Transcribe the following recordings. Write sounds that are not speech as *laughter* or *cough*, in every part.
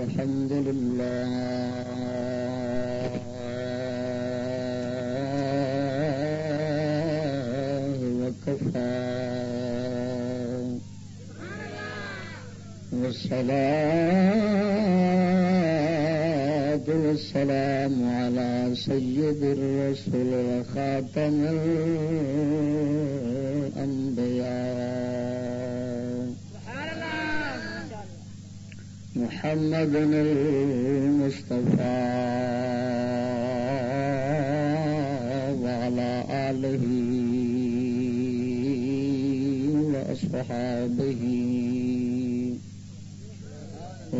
الحمد لله وكفى. والصلاة والسلام على سيد الرسل وخاتم الأنبياء. محمد المصطفى وعلى آله وأصحابه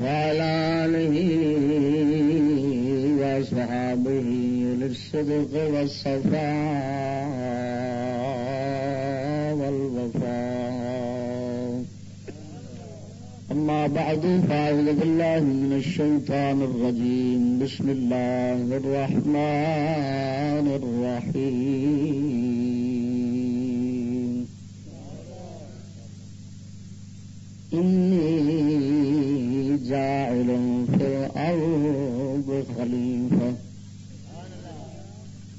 وعلى آله وأصحابه للصدق والصفاء أما بعد، فأعوذ بالله من الشيطان الرجيم. بسم الله الرحمن الرحيم. إني جاعل في الأرض خليفة.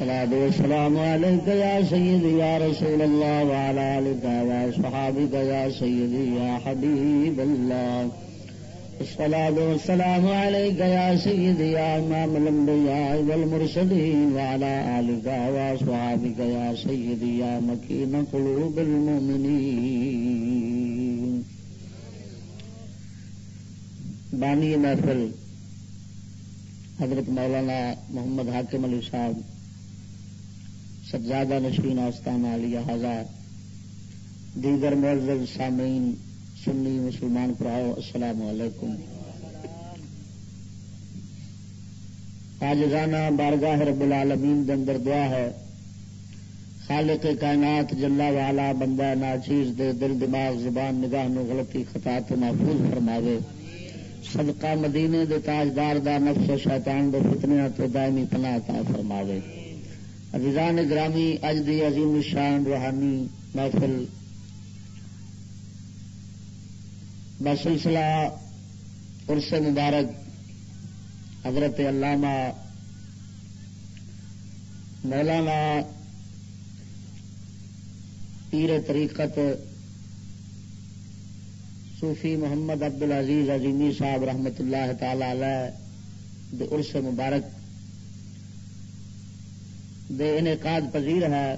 الصلاة والسلام عليك يا سيدي يا رسول الله وعلى آلك وصحابك يا سيدي يا حبيب الله. الصلاة والسلام عليك يا سيدي يا إمام الأنبياء والمرسلين وعلى آلك وصحابك يا سيدي يا مكين قلوب المؤمنين. بانی محفل حضرت مولانا محمد حاکم علی صاحب سجادہ نشین آستان علی ہزار، دیگر معزز سامعین، سنی مسلمان پراؤ، السلام علیکم۔ آج رانا بارگاہ رب العالمین دے اندر دعا ہے، خالق کائنات جلا والا بندہ ناچیز دے دل دماغ زبان نگاہ نو غلطی خطا تو محفوظ فرماوے۔ صدقہ مدینے دے تاجدار دا نفس و شیطان دے فتنیا تو دائمی پناہ عطا فرماوے۔ عزیزان گرامی، اج دی عظیم شان روحانی محفل بسلسلہ عرس مبارک حضرت علامہ مولانا پیر طریقت صوفی محمد عبد العزیز عظیمی صاحب رحمت اللہ تعالی علیہ عرس مبارک دے انعقاد پذیر ہے۔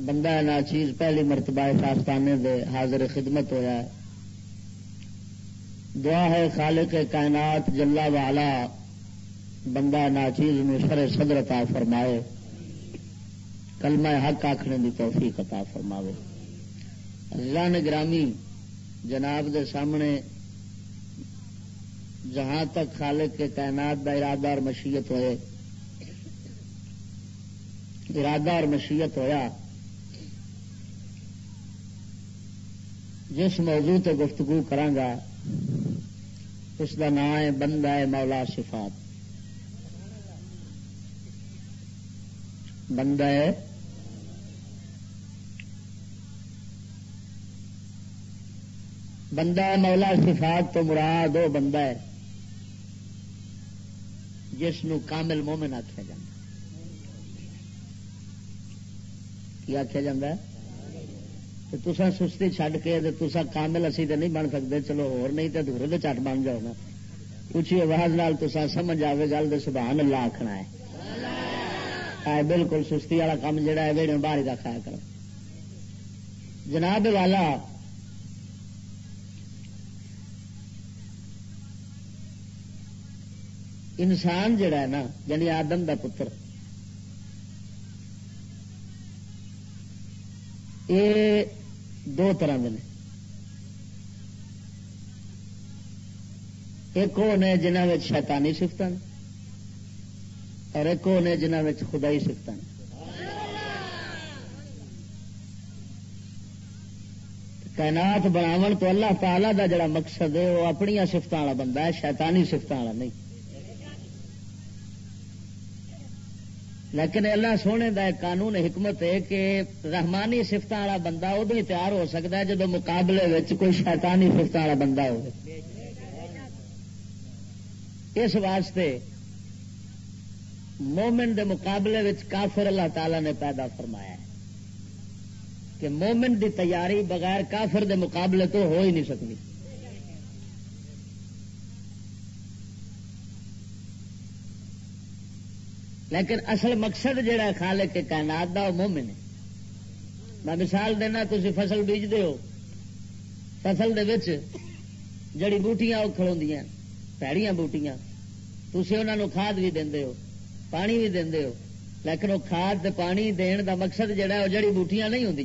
بندہ ناچیز پہلی مرتبہ آستانے دے حاضر خدمت ہویا۔ ہے دعا ہے خالق کائنات جلا والا بندہ ناچیز میں سر صدر عطا فرمائے۔ کلمہ حق آخنے کی توفیق عطا فرماوے۔ رن گرامی جناب دے سامنے جہاں تک خالق کے کائنات کا ارادہ اور مشیت ہوئے۔ ارادہ اور مشیت ہویا۔ جس موضوع تے گفتگو کرانگا، اس کا نام ہے بندہ ہے مولا صفات۔ بندہ ہے بندہ مولا صفات تو مراد وہ بندہ ہے جس نو کامل مومن آخیا جا آخیا جا تسا سستی چڈ کے تسا کامل اسی تو نہیں بن سکتے چلو ہو نہیں تو دور تو چٹ بن جاؤ نا اچھی آواز نال تسا سمجھ آئے گل تو سبحان اللہ آخنا ہے بالکل سستی والا کام جہا ہے ویڑے باہر کا کھایا کرو۔ جناب والا، انسان جڑا ہے نا یعنی آدم دا پتر یہ دو طرح کے ایک وہ نے جنہوں شیطانی سفت اور ایک وہ نے جنہوں میں خدا سفت کائنات بناو تو اللہ تعالی دا جڑا مقصد ہے، وہ اپنی سفت والا بندہ ہے، شیطانی سفت والا نہیں۔ لیکن اللہ سونے دا ایک قانون حکمت ہے کہ رحمانی سفت والا بندہ ادو ہی تیار ہو سکتا ہے جب مقابلے کوئی شیطانی سفت والا بندہ ہو اس واسطے مومن دے مقابلے کافر اللہ تعالی نے پیدا فرمایا ہے کہ مومن دی تیاری بغیر کافر دے مقابلے تو ہو ہی نہیں سکتی۔ لیکن اصل مقصد جہا خالق کے کائنات دا وہ مومن ہے۔ میں مثال دینا تھی فصل بیجتے ہو۔ فصل دے وچ جڑی بوٹیاں وہ کھڑوں پیڑیاں بوٹیاں تھی انہوں کھاد بھی دے ہو، پانی بھی دے ہو۔ لیکن وہ کھاد پانی دین دا مقصد جڑا ہے، وہ جڑی بوٹیاں نہیں ہوں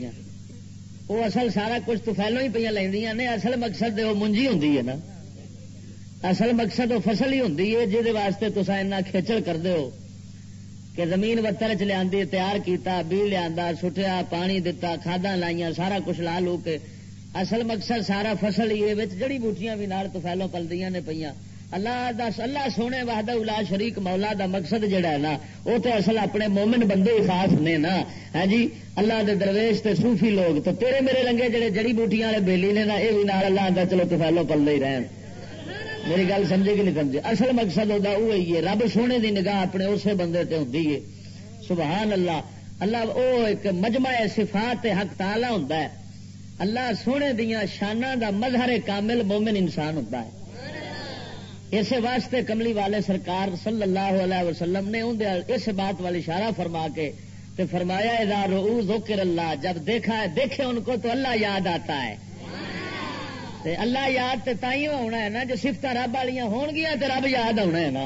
وہ اصل سارا کچھ تو پہلو ہی پہ لیندیاں نے، اصل مقصد وہ منجی ہوں نا۔ اصل مقصد وہ فصل ہی ہوں جہد واسطے تصا ایسا کھیچل کرتے ہو۔ کہ زمین وتر چ لیا تیار کیتا بی لیا سٹیا پانی دتا کھادا لائیا سارا کچھ لا لو کے۔ اصل مقصد سارا فصل ہی جڑی بوٹیاں بھی نال تو پہلو پلدیاں نے پہ اللہ دس اللہ سونے وحدہ الا شریک مولا دا مقصد جڑا ہے نا وہ تو اصل اپنے مومن بندے ہی خاص نے نا۔ ہے جی؟ اللہ دے درویش تے صوفی لوگ، تو تیرے میرے رنگے جڑے جڑی بوٹیاں والے بیلی نے نا یہ بھی نال اللہ دا چلو تو پہلو پلے ہی رہن۔ میری گل سمجھے کہ نہیں سمجھے؟ اصل مقصد ہوتا وہی ہے، رب سونے دی نگاہ اپنے اسے بندے تے ہوتی ہے۔ سبحان اللہ۔ اللہ او ایک مجمع صفات حق تعالی ہوتا ہے۔ اللہ سونے دیا شانہ دا مظہر کامل مومن انسان ہوتا ہے۔ اس واسطے کملی والے سرکار صلی اللہ علیہ وسلم نے اس بات والی اشارہ فرما کے تے فرمایا ادار ذکر اللہ، جب دیکھا ہے، دیکھے ان کو تو اللہ یاد آتا ہے۔ تے اللہ یاد تے تائیوں ہونا ہے نا، جو سفت رب والی ہون گیا تے رب یاد ہونا ہے نا۔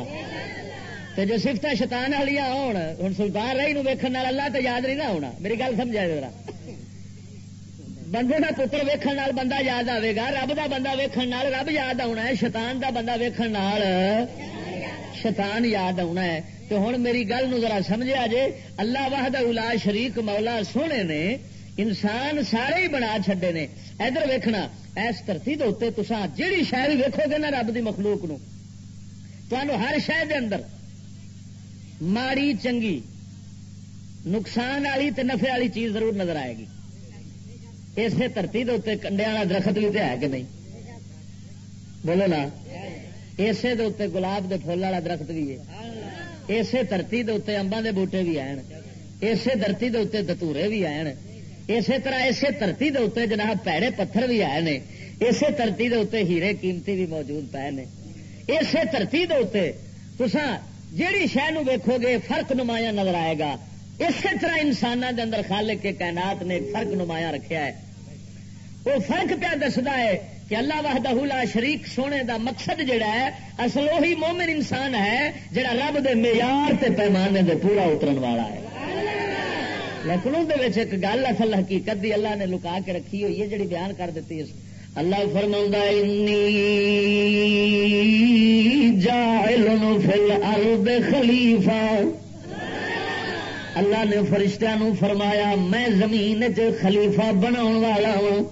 تے جو سفت شیطان والی ہون ہوں سلطان رہی نو ویکھن والا اللہ تے یاد نہیں نہ ہونا۔ میری گل سمجھا ذرا۔ بندے کا پتر ویکھن نال بندہ یاد آئے گا، رب دا بندہ ویکھن نال رب یاد آنا ہے، شیطان دا بندہ ویکھن نال شیطان یاد آنا ہے۔ تو ہوں میری گل نو ذرا سمجھا جے، اللہ واہد الا شریک مولا سونے نے انسان سارے ہی بنا چھڈے نے۔ ادھر ویکھنا، اس دھرتی کے اتنے تسا جہی شہر ویکو گے نا رب کی مخلوق نو ہر شہر دے اندر ماڑی، چنگی، نقصان والی نفے والی چیز ضرور نظر آئے گی۔ اسی دھرتی کے اتنے کنڈیا والا درخت بھی تو ہے کہ نہیں؟ بولو نا۔ اسی دے گلاب کے فل والا درخت بھی ہے۔ اسی دھرتی کے اتنے امبا کے بوٹے بھی آن اسی دھرتی کے اتنے دتورے بھی آن اسی طرح اسی دھرتی کے اتنے جناب پیڑے پتھر بھی آئے نے، اسی دھرتی کے اتنے ہیرے قیمتی بھی موجود پے نے۔ اسی دھرتی کے اتنے تسا جیڑی شہ ویکو گے، فرق نمایاں نظر آئے گا۔ اسی طرح انسانوں کے اندر خالق کے کائنات نے فرق نمایاں رکھا ہے۔ وہ فرق پیا دستا ہے کہ اللہ وحدہ لا شریک سونے دا مقصد جڑا ہے، اصل وہی مومن انسان ہے جڑا رب دے معیار تے پیمانے دے پورا اترن والا ہے۔ لیکن اندر ایک گل اصل حقیقت دی اللہ نے لکا کے رکھی ہوئی ہے، جڑی بیان کر دیتی ہے۔ اللہ فرما جا فل ارد خلیفہ. اللہ نے فرشتہ نو فرمایا، میں زمین چ خلیفہ بنا والا ہوں۔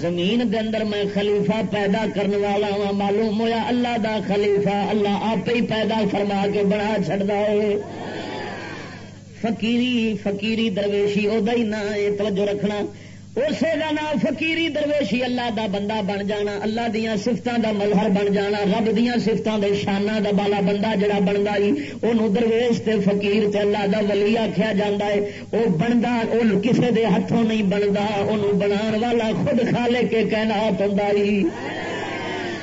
زمین دے اندر میں خلیفہ پیدا کرنے والا ہوں۔ معلوم ہوا اللہ دا خلیفہ اللہ آپ ہی پیدا فرما کے بنا چڑھتا ہے۔ فقیری فقیری درویشی ادا ہی نہ توجہ رکھنا۔ اسی کا نام فقیری درویشی اللہ دا بندہ بن جانا، اللہ دیا سفتوں دا مظہر بن جانا، رب دیا سفتوں دے شانہ دا بالا بندہ جڑا بنتا ہی وہ درویش تے فقیر تے اللہ دا ولی آخیا جا ہے۔ وہ بنتا وہ کسے دے ہاتھوں نہیں بنتا وہ بنا والا خود کھا لے کے کہنا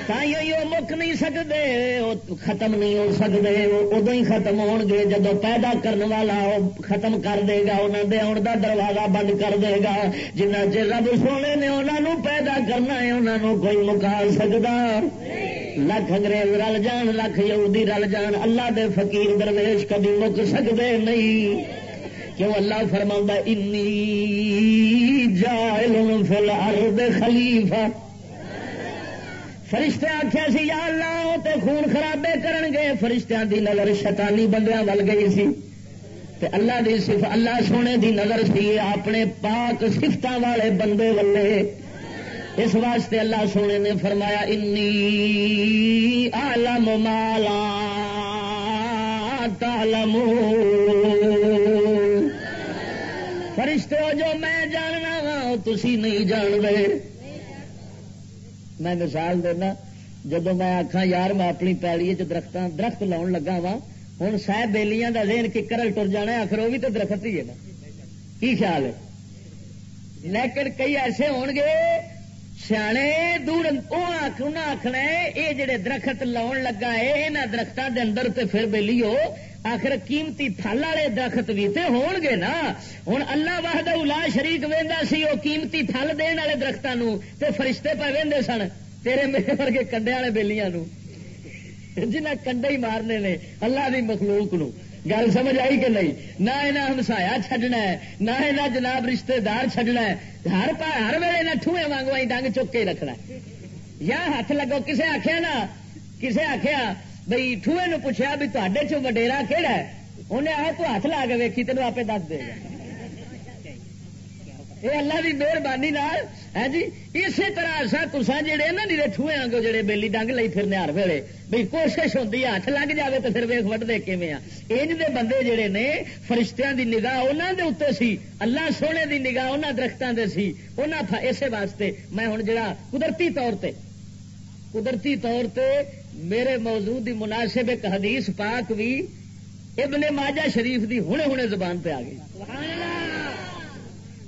ہوں مک نہیں سکتے ختم نہیں ہو سکتے ادو ہی ختم ہو گے جب پیدا کرنے والا ختم کر دے گا انہوں نے آن کا دروازہ بند کر دے گا۔ جنہ چر رب سونے نے انہوں پیدا کرنا ہے انہوں کوئی مکا سکتا لکھ انگریز رل جان، لکھ یہودی رل جان، اللہ دے فقیر درویش کبھی مک سکتے نہیں۔ کیوں اللہ فرما انی جائل فی الارض خلیفہ فرشتے آخیا سی، یا اللہ تے خون خرابے کرن گے فرشتیاں دی نظر شیطانی بندیاں ول گئی سی۔ تے اللہ دی صف اللہ سونے دی نظر سی اپنے پاک سفت والے بندے ولے۔ اس واسطے اللہ سونے نے فرمایا انی عالم مالا تالم فرشتے ہو جو میں جاننا ہاں، وا تھی نہیں جان دے میں مثال دینا جب میں آخا یار میں اپنی پیڑی درخت درخت لاؤن لگا وا ہوں سہ بےلیاں کا دین ککرل ٹر جانا آخر وہ بھی تو درخت ہی ہے نا۔ کی خیال ہے؟ لیکن کئی ایسے ہون گے سیانے دور آخنا یہ جڑے درخت لاؤن لگا ہے یہاں درختوں کے اندر تے پھر بہلی ہو آخر قیمتی تھل والے درخت بھی تے ہون گے نا۔ ہوں اللہ واہد الا شریق وہدا سی وہ قیمتی تھل دن والے درختوں تے فرشتے پہ وہدے سن، تیرے میرے ورگے کنڈے والے بےلیاں جنہیں کنڈے ہی مارنے نے، اللہ کی مخلوق نو۔ گل سمجھ آئی کہ نہیں؟ نہ یہاں ہمسایا چڈنا ہے، نہ یہاں جناب رشتے دار چڈنا ہے۔ ہر پا ہر ویلے نہ ٹوئے وانگو ڈنگ چک کے رکھنا یا ہاتھ لگو، کسے آخیا نا؟ کسے آخیا بھائی ٹوئے نو پوچھا بھی تے چ وڈیرا کہڑا ہے؟ انہیں آ تو ہاتھ لا کے ویکھی، تینوں آپ دس دے۔ گا یہ اللہ کی مہربانی ہے ہاں جی؟ اسی طرح سا تسا جہے نا نیے ٹوئے آگے جڑے بےلی ڈنگ لی پھرنے ہر ویلے بھائی کوشش ہوتی ہے، ہاتھ لگ جائے تو پھر ویخ وڈ دے کیں انج دے بندے جڑے نے، فرشتیاں دی نگاہ انہوں دے اتنے سی، اللہ سونے دی نگاہ انہوں درختوں دے سی۔ انہوں اسے واسطے، میں ہوں جڑا قدرتی طور تے، قدرتی طور تے میرے موضوع دی مناسب ایک حدیث پاک بھی ابن ماجہ شریف دی ہنے ہنے زبان پہ آ گئی۔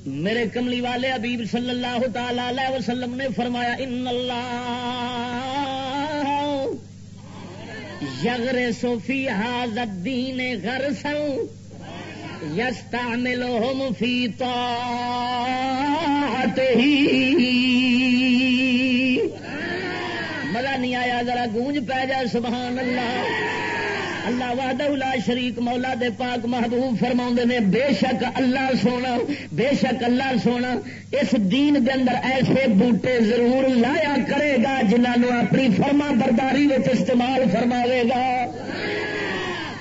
میرے کملی والے ابیب صلی اللہ تعالی وسلم نے فرمایا، ان اللہ یغر صوفی حاضر دین غر سن یستا ملو فی تو مزہ نہیں آیا، ذرا گونج پی جائے، سبحان اللہ۔ اللہ وحدہ شریک مولا دے پاک محبوب فرما نے، بے شک اللہ سونا، بے شک اللہ سونا، اس دین دے اندر ایسے بوٹے ضرور لایا کرے گا جنہوں اپنی فرما برداری استعمال فرماوے گا۔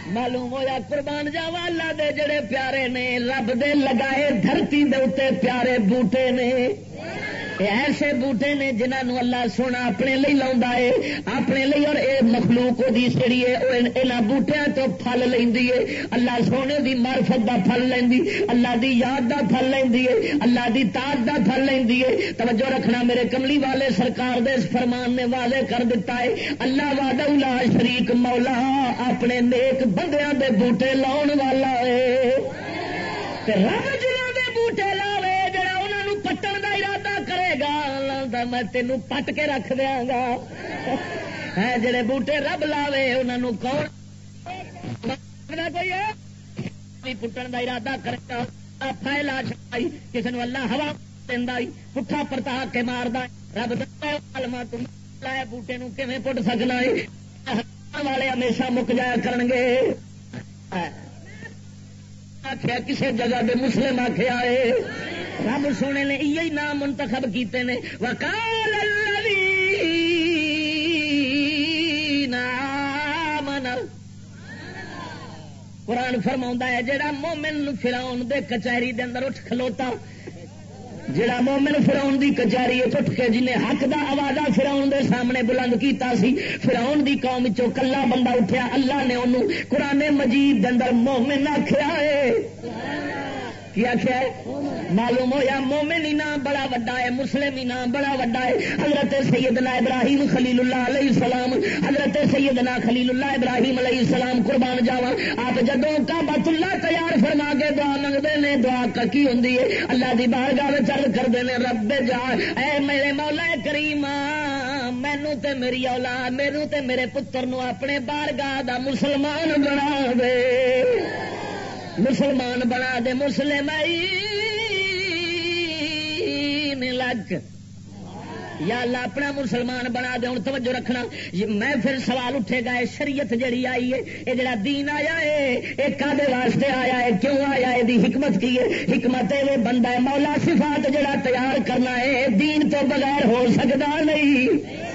معلوم ہوا قربان جاوا اللہ دے جڑے پیارے نے، رب دے لگائے دھرتی دے اتنے پیارے بوٹے نے۔ ایسے بوٹے نے جنہوں اللہ سونا اپنے لی لا ہے، اپنے لی اور اے مخلوق دی سیڑی ہے یہاں بوٹیا تو پل لینی ہے۔ اللہ سونے دی معرفت دا پل لینی اللہ دی یاد دا پل لینی ہے، اللہ دی تاج دا پل لینی ہے۔ توجہ رکھنا میرے کملی والے، سرکار دے اس فرمان نے واضح کر دیتا ہے۔ اللہ واد شریک مولا اپنے نیک بندیاں دے بوٹے لاؤن والا ہے۔ رب جنہوں دے بوٹے لاوے گا میں تینوں پٹ کے رکھ دیا گا۔ ہاں، جڑے بوٹے رب لاوے انہوں کون؟ کوئی پٹن کا ارادہ کرے گا پھیلا چاہیے کسی نے اللہ ہوا دینا پٹھا پرتا کے مار رب دلما تم لایا بوٹے نو کیون پٹ سکنا والے ہمیشہ مک جایا کرن گے ہاں، آخیا کسی جگہ دے مسلم آخیا ہے رب سونے نے یہ نام منتخب کیتے نے۔ وکال قرآن فرما ہے جہاں مومن فراؤن دے کچہری دے اندر اٹھ کھلوتا جڑا مومن فراؤن دی کچہری اٹھ کے جنہیں حق دا آوازہ فراؤن دے سامنے بلند کیتا سی فراؤن دی قوم چو کلا بندہ اٹھیا، اللہ نے انہوں قرآن مجید دے اندر مومن آخیا ہے۔ کی آخیا معلوم ہوا مومن انعام بڑا وڈا ہے، مسلم انعام بڑا وڈا ہے۔ حضرت سیدنا ابراہیم خلیل اللہ علیہ السلام، حضرت سیدنا خلیل اللہ ابراہیم علیہ السلام قربان جاوا آپ جدو کا بت اللہ تیار فرما کے دعا منگتے ہیں، دعا کی ہوں اللہ کی بار گاہ چل کرتے ہیں، رب جا، اے میرے مولا کریم مینو تے میری اولاد میرے تے میرے پتر نو اپنے بار گاہ کا مسلمان بنا دے۔ مسلمان بنا دے مسلم لگ یا اللہ اپنا مسلمان بنا دے، ہوں توجہ رکھنا۔ میں پھر سوال اٹھے گا شریعت جڑی آئی ہے، یہ جڑا دین آیا ہے، یہ کدے واسطے آیا ہے، کیوں آیا یہ حکمت کی ہے؟ حکمت یہ بندہ ہے، مولا صفات جڑا تیار کرنا ہے، دین تو بغیر ہو سکتا نہیں۔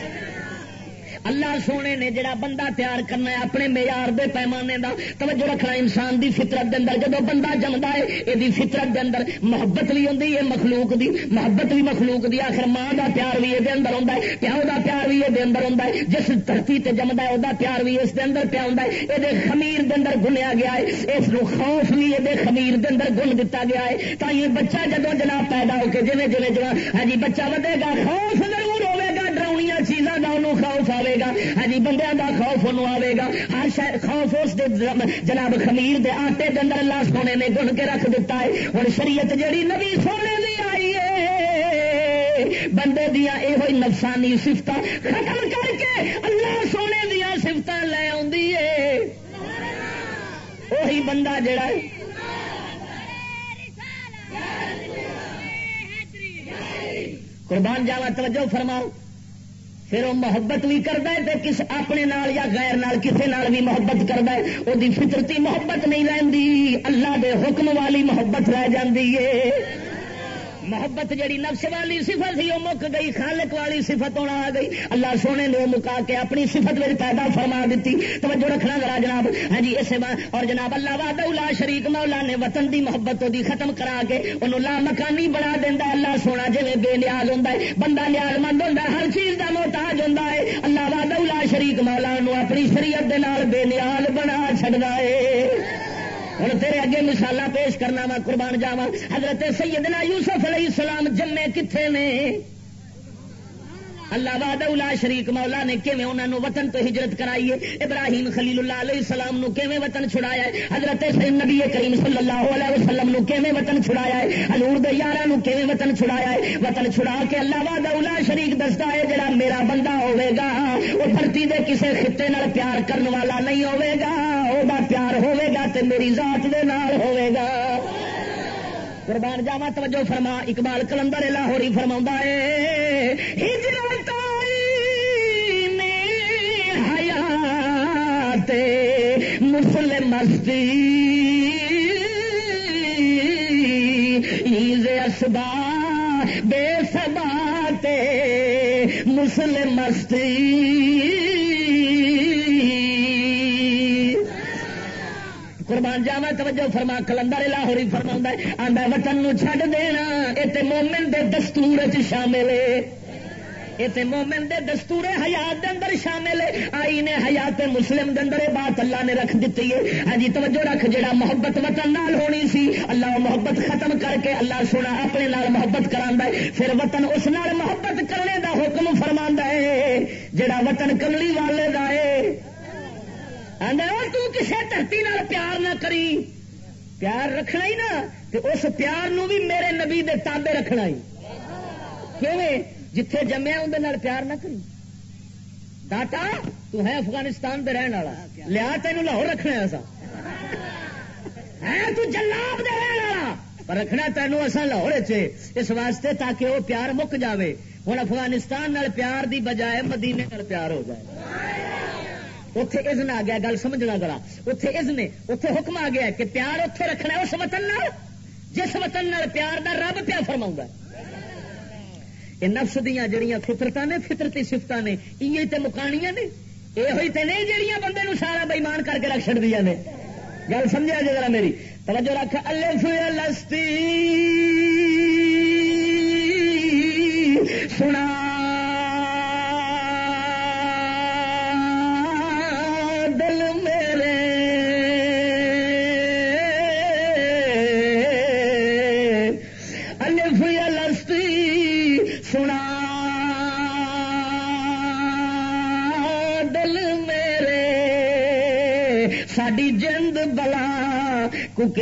اللہ سونے نے جڑا بندہ تیار کرنا ہے اپنے معیار دے پیمانے دا توجہ رکھنا انسان دی فطرت دے اندر۔ جدو بندہ جمدا ہے یہ فطرت دے اندر محبت بھی ہوندی ہے مخلوق دی محبت بھی مخلوق دی۔ آخر ماں دا پیار بھی یہ اندر ہوندا ہے، پیو دا پیار بھی یہ اندر ہوندا ہے۔ جس دھرتی تے جمدا ہے، او دا پیار بھی اس دے اندر پیا ہوندا ہے۔ اے دے خمیر دے اندر گنیا گیا ہے، اس نو خوف بھی یہ خمیر دے اندر گن دتا گیا ہے۔ تا یہ بچہ جدو جناب پیدا ہو کے جویں جویں جویں ہاں جی بچہ ودے گا، خوف ضرور ہوے گا ڈراؤنیاں چیزاں انہوں خوف آئے گا ہاں جی بندیاں دا خوف انہوں آئے گا ہر شاید خوف اس دے جناب خمیر دے آٹے دے اندر اللہ سونے نے گن کے رکھ دیتا ہے۔ اور شریعت جڑی نبی سونے دی آئی ہے۔ بندے دیا یہ نفسانی سفت ختم کر کے اللہ سونے دیا سفت لے آ وہی بندہ جڑا ہے۔ قربان جاوا توجہ فرماؤ۔ پھر وہ محبت بھی کرتا ہے تو کس اپنے نال یا غیر نال کسے نال بھی محبت کرتا ہے وہ فطرتی محبت نہیں رہتی اللہ دے حکم والی محبت رہ جاتی ہے۔ محبت جڑی نفس والی صفت سی، وہ مک گئی، خالق والی صفت ہونا آ گئی۔ اللہ سونے نے مکا کے اپنی صفت میں پیدا فرما دیتی۔ توجہ رکھنا ذرا جناب۔ ہاں جی اسے اور جناب، اللہ واد لا شریک، مولا نے وطن دی محبت دی ختم کرا کے انہوں لا مکانی بنا دینا اللہ سونا جی بے نیاز ہوں بندہ نیاز مند ہوں ہر چیز کا محتاج ہوں اللہ واد لا شریک، مولا اپنی شریعت دے نال بے نیاز بنا چڑھتا ہے۔ ہوں تیرے اگے مثال پیش کرنا وا، قربان جاوا حضرت سیدنا یوسف علیہ السلام جمے کتنے نے؟ اللہ واد شریک مولا نے کیویں انہوں نے وطن تو ہجرت کرائی ہے؟ ابراہیم خلیل اللہ علیہ السلام نو کیویں وطن چھڑایا ہے؟ حضرت نبی کریم صلی اللہ علیہ وسلم نو کیویں وطن چھڑایا ہے؟ حضور دے یاراں نو کیویں وطن چھڑایا ہے؟ وطن چھڑا کے اللہ واد شریک دستا ہے، جڑا میرا بندہ ہوے گا، وہ دھرتی دے کسے خطے نال پیار کرنے والا نہیں ہوے گا او پیار ہوے گا تے میری ذات دے نال ہوے گا۔ قربان جاوا توجہ فرما، اقبال کلندر لاہوری فرما ہے، ہجرت حیات مسلم مستی۔ عید اسبا بے سبات مسلم مستی۔ قربان جاوا توجہ فرما، کلندر لاہوری فرما آدھا وطن نو چھڈ دینا یہ مومن دے دستور چ شامل ہے۔ یہ مومن دے دستور حیات دے اندر شامل ہے۔ آئی نے حیات مسلم دے اندر بات اللہ نے رکھ دیتی ہے۔ ہاں جی توجہ رکھ، جڑا محبت وطن نال ہونی سی، اللہ محبت ختم کر کے اللہ سونا اپنے نال محبت کرا ہے۔ پھر وطن اس نال محبت کرنے دا حکم فرما ہے، جڑا وطن کملی والے دا ہے۔ کسی دھرتی پیار نہ کری. پیار رکھنا ہی نا اس پیار نو بھی میرے نبی دے تابے رکھنا ہی۔ جتھے جمیا اندر پیار نہ کری۔ داتا، تو ہے افغانستان دے رہن والا۔ لیا تین لاہور رکھنا ایسا ہے، تو جلاب دے رہن والا۔ پر رکھنا تینوں اصا لاہور اس واسطے تاکہ وہ پیار مک جاوے۔ ہوں افغانستان پیار دی بجائے مدینے پیار ہو جائے۔ اتے ازن آ گیا گل سمجھنا ذرا اتے ازن اتے حکم آ گیا کہ پیار اتے رکھنا اس وطن جس وطن پیار دا رب پیا فرما یہ نفس دیا جڑیاں فطرت نے فطرتی سفت نے یہ تو مکانیاں نے یہ ہوئی تو نہیں جہیا بندے نو سارا بےمان کر کے رکھ چڑ دیا نے گل سمجھا جی ذرا میری توجہ رکھ الف لستی سنا کہ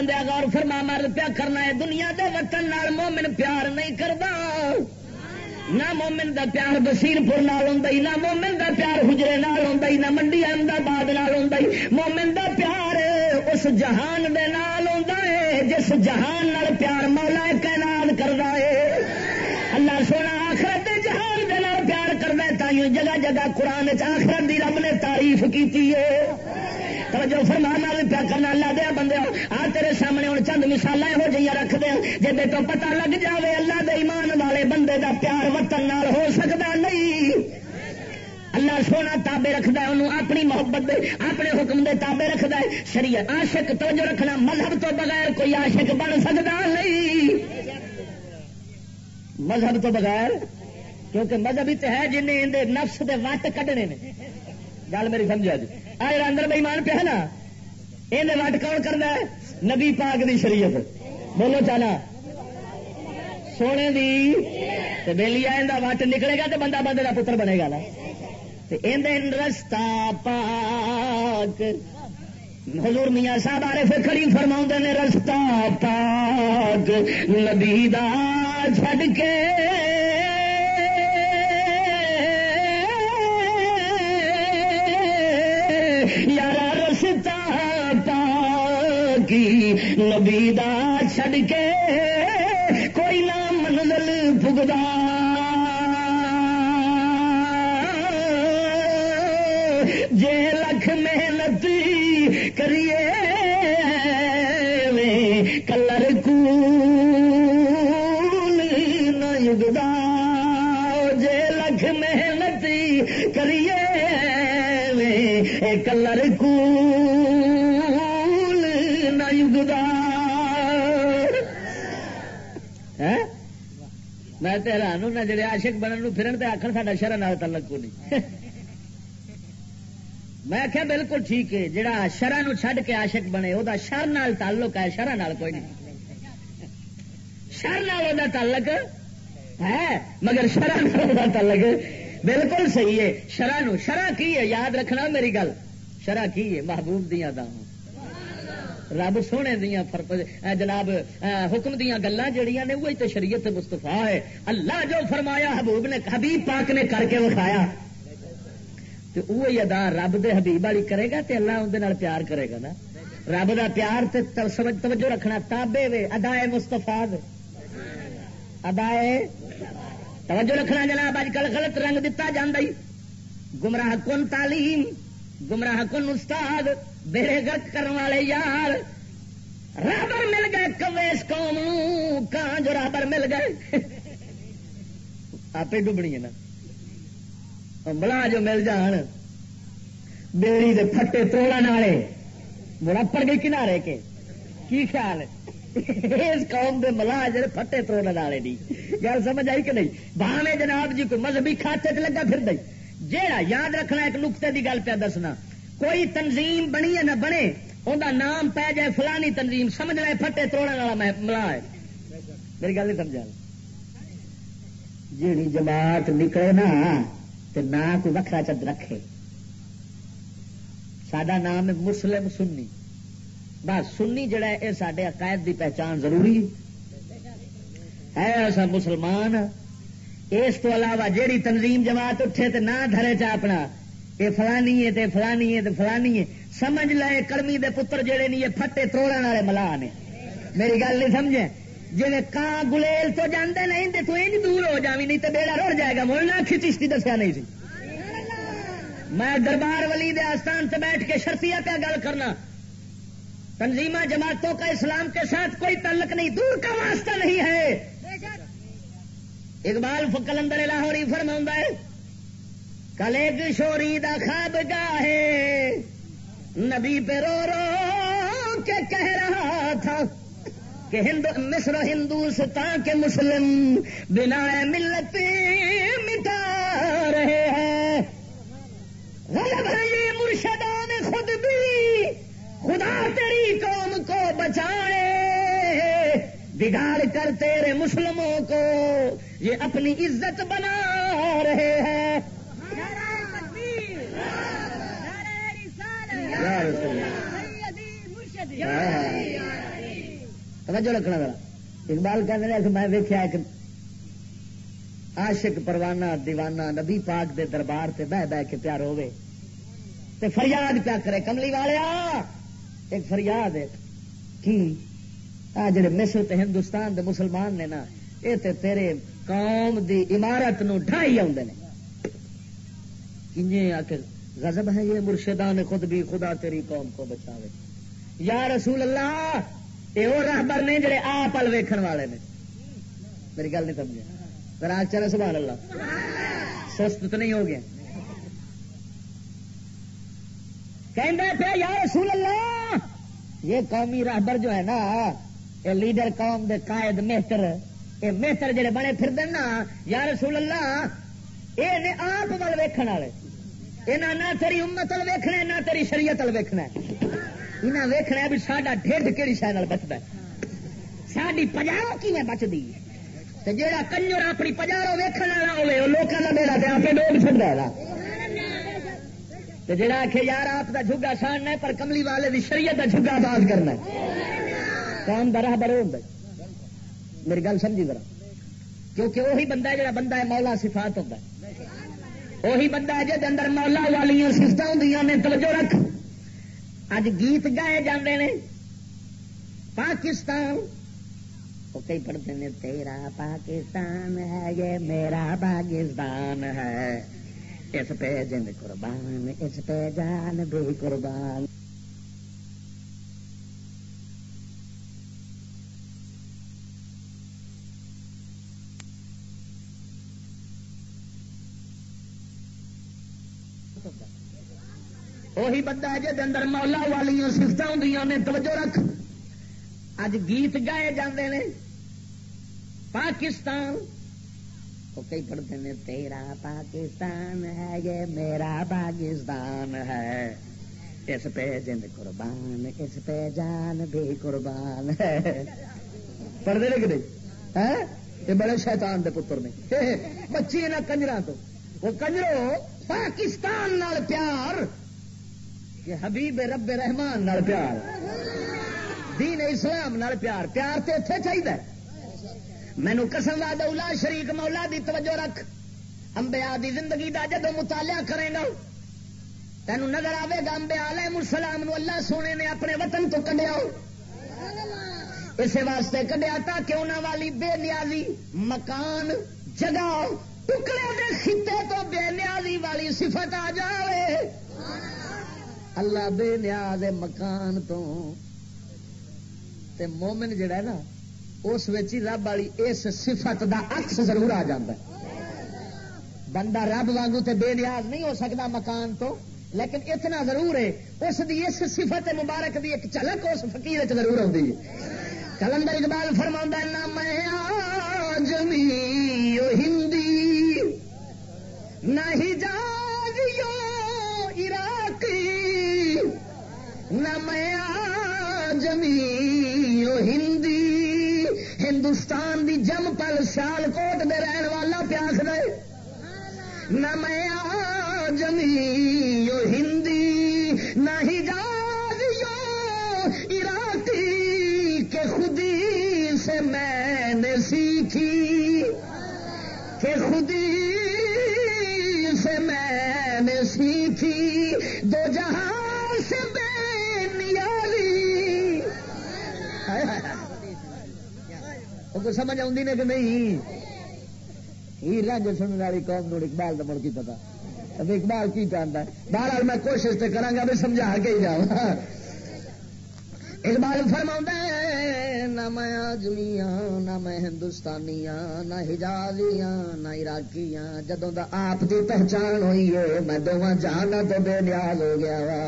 بندہ غور فرما مر پیا کرنا ہے، دنیا دے وطن نال مومن پیار نہیں کردا۔ نہ مومن دا پیار بسیر پور نال ہوں نہ مومن دا پیار حجرے نال ہوں نہ منڈی احمدآباد نال ہوں مومن دا پیار اس جہان دے نال ہوں جس جہان نال پیار مولا کائنات کردا ہے اللہ سونا آخرت جہان دے نال پیار کردا ہے تائیوں جگہ جگہ قرآن آخرت دی رب نے تعریف کیتی ہے توجہ فرمان پیا کرنا اللہ دیا بندے آ تیرے سامنے ہوں، چند مثال یہو جہاں رکھ دیا۔ جی تو پتا لگ جائے اللہ دے ایمان والے بندے دا پیار وطن نال ہو سکتا نہیں۔ اللہ سونا تابے رکھتا ہے، انہوں اپنی محبت دے، اپنے حکم دے تابے رکھتا ہے۔ شریعت عاشق توجہ رکھنا، مذہب تو بغیر کوئی عاشق بن سکتا نہیں۔ مذہب تو بغیر، کیونکہ مذہب ہی تو ہے، جنہیں اندر نفس دے وٹ کڈنے نے۔ گل میری سمجھا جی؟ آج اندر بےمان پہ نا؟ یہ وٹ کون کرنا ہے؟ نبی پاک دی شریعت۔ بولو چالا۔ سونے دی بہلی آ وٹ نکلے گا تو بندہ بندے کا پتر بنے گا نا۔ رستہ پاک۔ حضور میاں صاحب آ رہے کھڑی فرما نے، رستہ پاک۔ نبی دا چھڈ کے نبی دا چھڑ کے کوئی نہ منزل پگدا جے لکھ محنت کریے میں حیران ہوں جڑے آشک بننے پھرن تے آخر سا شرح نال تعلق کو نہیں؟ *laughs* میں آخیا بالکل ٹھیک ہے جہاں شرح نو چھڈ کے آشک بنے وہ شر نال تعلق ہے شرح نال کوئی نہیں۔ شر نال وہ تعلق ہے، مگر شرح نال تعلق بالکل صحیح ہے۔ شرح نو شرح کی ہے؟ یاد رکھنا میری گل۔ شرح کی ہے؟ محبوب دیا دام رب سونے دیا جناب حکم دیا گلا جہیا نے، وہی تو شریعت مستفا ہے۔ اللہ جو فرمایا، حبوب نے حبیب پاک نے کر کے وکھایا۔ تو وہی ادا رب دے حبیب والی کرے گا تے اللہ اندر پیار کرے گا نا۔ رب دا پیار تے توجہ رکھنا تابے وے، ادائے مستفا ادائے توجہ رکھنا جناب، اج کل غلط رنگ دتا جانا گمراہ کن تعلیم۔ گمراہ کن استاد بیڑے گرک کرنے والے یار۔ رابر مل گئے کمیس قوم کہاں جو رابر مل گئے؟ آپ ڈبنی ہے نا۔ بلا جو مل جان، بیڑی دے پھٹے توڑا والے بڑا پڑ گئی کنارے کے۔ کی خیال اس قوم دے ملا جڑے پھٹے توڑنے والے نہیں گل سمجھ آئی کہ نہیں؟ بھاوے جناب جی کوئی مذہبی کھاتے چ لگا پھر دئی جیڑا یاد رکھنا ایک نقطے دی گل پہ دسنا۔ کوئی تنظیم بنی ہے نہ بنے انہیں نام پی جائے، فلانی تنظیم سمجھ لے، پھٹے توڑنے والا ملا ہے۔ میری گل نہیں سمجھا جیڑی جماعت نکلے نا تو نہ کوئی وکرا چند رکھے۔ سڈا نام ہے مسلم سنی۔ بس سنی جڑا ہے یہ سارے عقائد دی پہچان ضروری ہے۔ ایسا مسلمان اس تو علاوہ جیڑی تنظیم جماعت اٹھے تو نہ دھرے چا اپنا یہ فلانی ہے تے فلانی ہے تے فلانی ہے۔ سمجھ لے کرمی دے پتر جڑے نہیں یہ پھٹے توڑنے والے ملا نے۔ میری گل نہیں سمجھے؟ جی کان گلیل تو جانے نہیں تو یہ دور ہو جاوی نہیں تو بیڑا رڑ جائے گا۔ مولنا چشتی دسیا نہیں سی۔ میں دربار ولی دے آستان سے بیٹھ کے شرطیا پہ گل کرنا۔ تنظیمہ جماعتوں کا اسلام کے ساتھ کوئی تعلق نہیں، دور کا واسطہ نہیں ہے۔ اقبال کلندر لاہوری فرما ہے، کل ایک شوری دا خواب گاہے، نبی پہ رو رو کے کہہ رہا تھا کہ ہند، مصر ہندوستان کے مسلم بنا ملت مٹا رہے ہیں۔ غلب ہے یہ مرشدان خود بھی، خدا تیری قوم کو بچائے بگاڑ کر تیرے مسلموں کو یہ اپنی عزت بنا رہے ہیں۔ توجہ رکھنا ذرا۔ اقبال کہنے لگا کہ میں ویکیا ایک عاشق پروانہ، دیوانہ، نبی پاک دے دربار سے بہ بہ کے پیار ہوے تے فریاد پیا کرے، کملی والیا، ایک فریاد ہے۔ کی؟ آ جڑے مصر تے ہندوستان دے مسلمان نے نا، اے تے تیرے قوم دی عمارت نو ڈھائی آدھے نے۔ کنجے آ کے غضب ہے یہ مرشدان خود بھی، خدا تیری قوم کو بچاوے۔ یا رسول اللہ یہ وہ راہبر نے جڑے آپ پل ویکھن والے نے۔ میری گل نہیں سمجھے۔ ذرا چلے سبحان اللہ۔ سست تو نہیں ہو گیا۔ کہہ پہ یا رسول اللہ، یہ قومی راہبر جو ہے نا یہ لیڈر قوم دے قائد مہتر یہ مہتر جڑے بنے پھر نا، یا رسول اللہ یہ آپ ول ویکھن والے۔ یہاں نہ تیری امت ال ویکھنا نہ تیری شریعت ال ویکھنا انہیں ویکھنا بھی ساڈا ڈھڈ کیڑی کہڑی شہر بچتا ساری پجارو کی بچتی جہاں کنجر اپنی پجارو ویکن والا ہوے وہ لوگوں کا بیڑا پہ آپ ڈوب چڑھتا ہے جڑا آخ یار آپ کا جھگا ساڑنا پر کملی والے کی شریعت کا جھگا باز کرنا ہے۔ کام براہ بر ہوں میری گل سمجھی ذرا۔ کیونکہ وہی بندہ ہے جڑا بندہ ہے مولا صفات ہوتا ہے۔ وہی بندہ ہے جہد اندر مولا والی سفت ہوں نے توجہ رکھ۔ اج گیت گائے جاندے نے۔ پاکستان۔ وہ کئی پڑھتے ہیں، تیرا پاکستان ہے، یہ میرا پاکستان ہے۔ اس پہ جن قربان، اس پہ جان بھی قربان۔ وہی بندہ ہے جی اندر مولا والی سفت ہوں نے توجہ رکھ۔ اج گیت گائے جاندے نے۔ پاکستان۔ وہ کئی پڑھتے ہیں تیرا پاکستان ہے، یہ میرا پاکستان ہے۔ اس پہ جن قربان، اس پہ جان بھی قربان ہے۔ پڑھتے لے کہ ہاں؟ یہ بڑے شیطان دے پتر نے۔ بچی نہ کنجرا تو۔ وہ کنجرو پاکستان نال پیار کہ حبیب رب رحمان نال پیار، دین اسلام نال پیار پیار تو اتے چاہیے مینو کسم لا دولا شریک مولا دی توجہ رکھ۔ امبیا دی زندگی دا جدو مطالعہ کرے گا تینو نظر آئے گا امبیا علیہ السلام نو اللہ سونے نے اپنے وطن تو کڈیا۔ اسی واسطے کڈیا تاکہ انہوں والی بے نیازی مکان، جگہ، ٹکڑے دے خطے تو بے نیازی والی صفت آ جائے اللہ بے نیاز مکان تو تے مومن جڑا ہے نا اس رب والی اس صفت دا عکس ضرور آ جاتا بندہ رب وانگو تے بے نیاز نہیں ہو سکتا مکان تو لیکن اتنا ضرور ہے اس دی اس صفت مبارک دی ایک جھلک اس فقیر ضرور آتی ہے کلندر اقبال فرما نہ میں ہندی نہ ہی جاگیو نہ میں جمی ہندی، ہندوستان دی جم پل سیال کوٹ دے رہن والا پیاس دے۔ نہ میں جمی ہندی، نہ ہی عراقی کے خودی سے میں نے سیکھی۔ کہ خودی سے میں نے سیکھی۔ دو جہاں وہ سمجھ آتی نے کہ نہیں ہی رنگ سننے والی قوم نو اقبال کا مڑ کی پتا اقبال کی چاہتا ہے بہرحال میں کوشش تو کرا بھی سمجھا کے ہی جاؤں اقبال فرما نہ میں آجمیاں نہ میں ہندوستانیاں نہ ہجازیاں نہ عراقیاں جدوں دا آپ دی پہچان ہوئی ہے میں دونوں جانا تو بے نیاز ہو گیا وا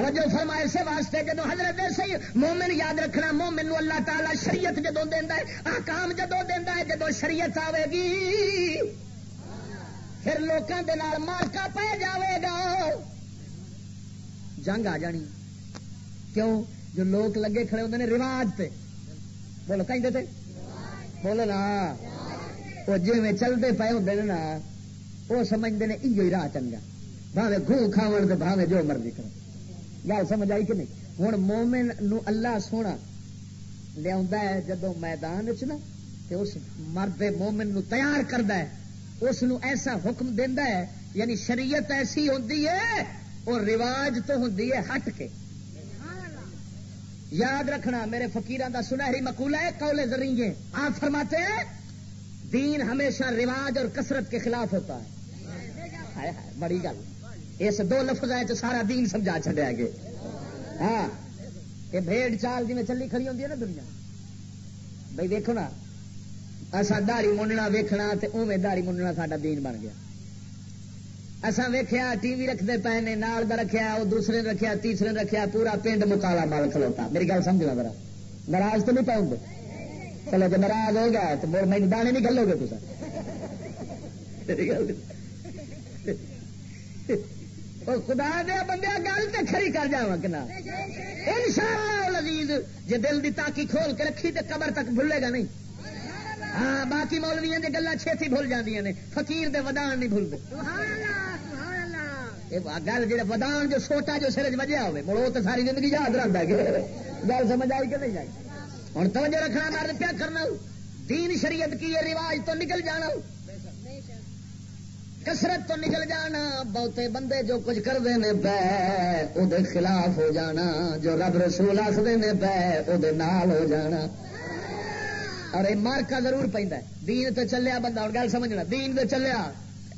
توجہ فرما اسے واسطے جدو حضرت سی مومن یاد رکھنا، مومن نو اللہ تعالی شریعت جدو دینا ہے آکام جدو دینا ہے جدو شریعت آئے گی، پھر لوگوں کے مارکا پہ جاوے گا۔ جنگ آ جانی۔ کیوں؟ جو لوگ لگے کھڑے ہوتے ہیں رواج پہ بولو، کہیں تھے بولو نا۔ وہ جی میں چلتے پے ہوتے ہیں نا، وہ سمجھتے ہیں یہ راہ چنگا۔ بھاوے گھو کھاو تو بھاوے جو مرضی کرو گل سمجھ آئی کہ نہیں؟ ہوں مومن نو اللہ سونا لیا جدو میدان چ اس مرد مومن نو تیار کرد اس نو ایسا حکم دینا ہے یعنی شریعت ایسی ہوتی ہے، اور رواج تو ہوں ہٹ کے۔ یاد رکھنا، میرے فقیران دا سنہری مقولہ ہے کولے ذریعے آپ فرماتے ہیں، دین ہمیشہ رواج اور کثرت کے خلاف ہوتا ہے۔ بڑی گل۔ اس دو لفظ سارا دین سمجھا چڈیا گے ہاں یہ بھیڑ چال جی میں چلی کھڑی ہوتی ہے نا دنیا۔ بھائی دیکھو نا اصا دہڑی منڈنا ویکھنا ویکنا اوے دہڑی منڈنا سا دین بن گیا۔ اصا ویخیا ٹی وی رکھتے پے نے، نال کا رکھا وہ دوسرے نے رکھا تیسرے نے رکھا پورا پنڈ مکالا مال کھلوتا۔ میری گل سمجھنا ذرا۔ ناراض تو نہیں پاؤں گے چلو جی ناراض ہو گیا تو میرے دانے نہیں کھلو گے خدا دیا بندے گل تو کھری کر جا کہ ان شاء اللہ لذیذ جی دل کی تاکی کھول کے رکھی تو قبر تک بھولے گا نہیں ہاں باقی مولویا کی گلا چھتی بھول جاتی نے فقیر دے ودان نہیں بھولتے گل جی ودان جو سوٹا جو سرج وجہ ہوئے مڑ وہ تو ساری زندگی یاد رکھتا ہے گل سمجھ آئی کہ نہیں جائی ہوں توجہ رکھنا مرد کیا کرنا دین شریعت کی یہ رواج تو نکل جانا کسرت تو نکل جانا، بہتے بندے جو کچھ کرتے ہیں پہ وہ خلاف ہو جانا، جو رب رسول آخر نے پہ وہ نال ہو جانا۔ اور یہ مارکا ضرور پہ دین تو چلیا بندہ ہوں گل سمجھنا، دین تو چلیا۔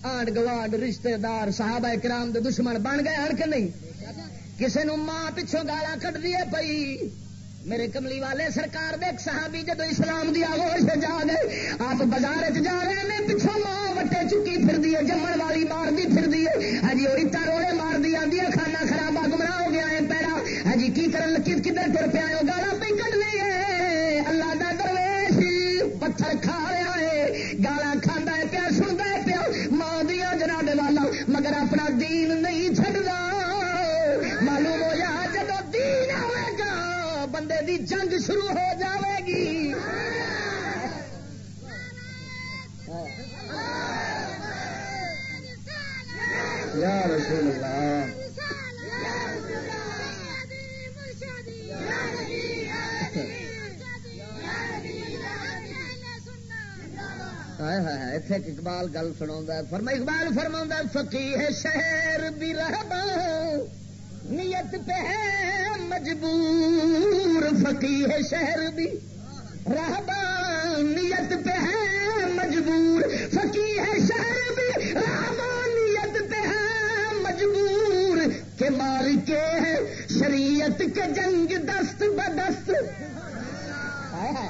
آنڈ گوانڈ رشتے دار صحابہ کرام دے دشمن بن گئے ہر کہ نہیں؟ کسی نو ماں پچھوں گالا کٹ دیے پئی۔ میرے کملی والے سرکار دے صحابی جدو اسلام دی آگوش جا گئے، آپ بازار جا رہے ہیں پچھوں ماں وٹے چکی پھر دیے جمن والی مار دی پھر دیے ہجی وہ اٹا روڑے مار دی آدھی کھانا خرابا گمراہ ہو گیا ہے، پیڑا۔ ہجی کی کرن کدھر تر پیا گالا پہ کٹ لی ہے اللہ دا درویش، پتھر کھا رہا دی جنگ شروع ہو جاوے گی۔ یا رسول اللہ۔ اتنے اقبال گل سنا فرما اقبال فرما فکی ہے شہر بھی رہبا نیت پہ ہے مجبور فقی ہے شہر بھی۔ رہبا نیت پہ ہے مجبور فقی ہے شہر بھی۔ رہبا نیت پہ ہے مجبور کے مار کے ہے شریعت کے جنگ دست بدست۔ آدھا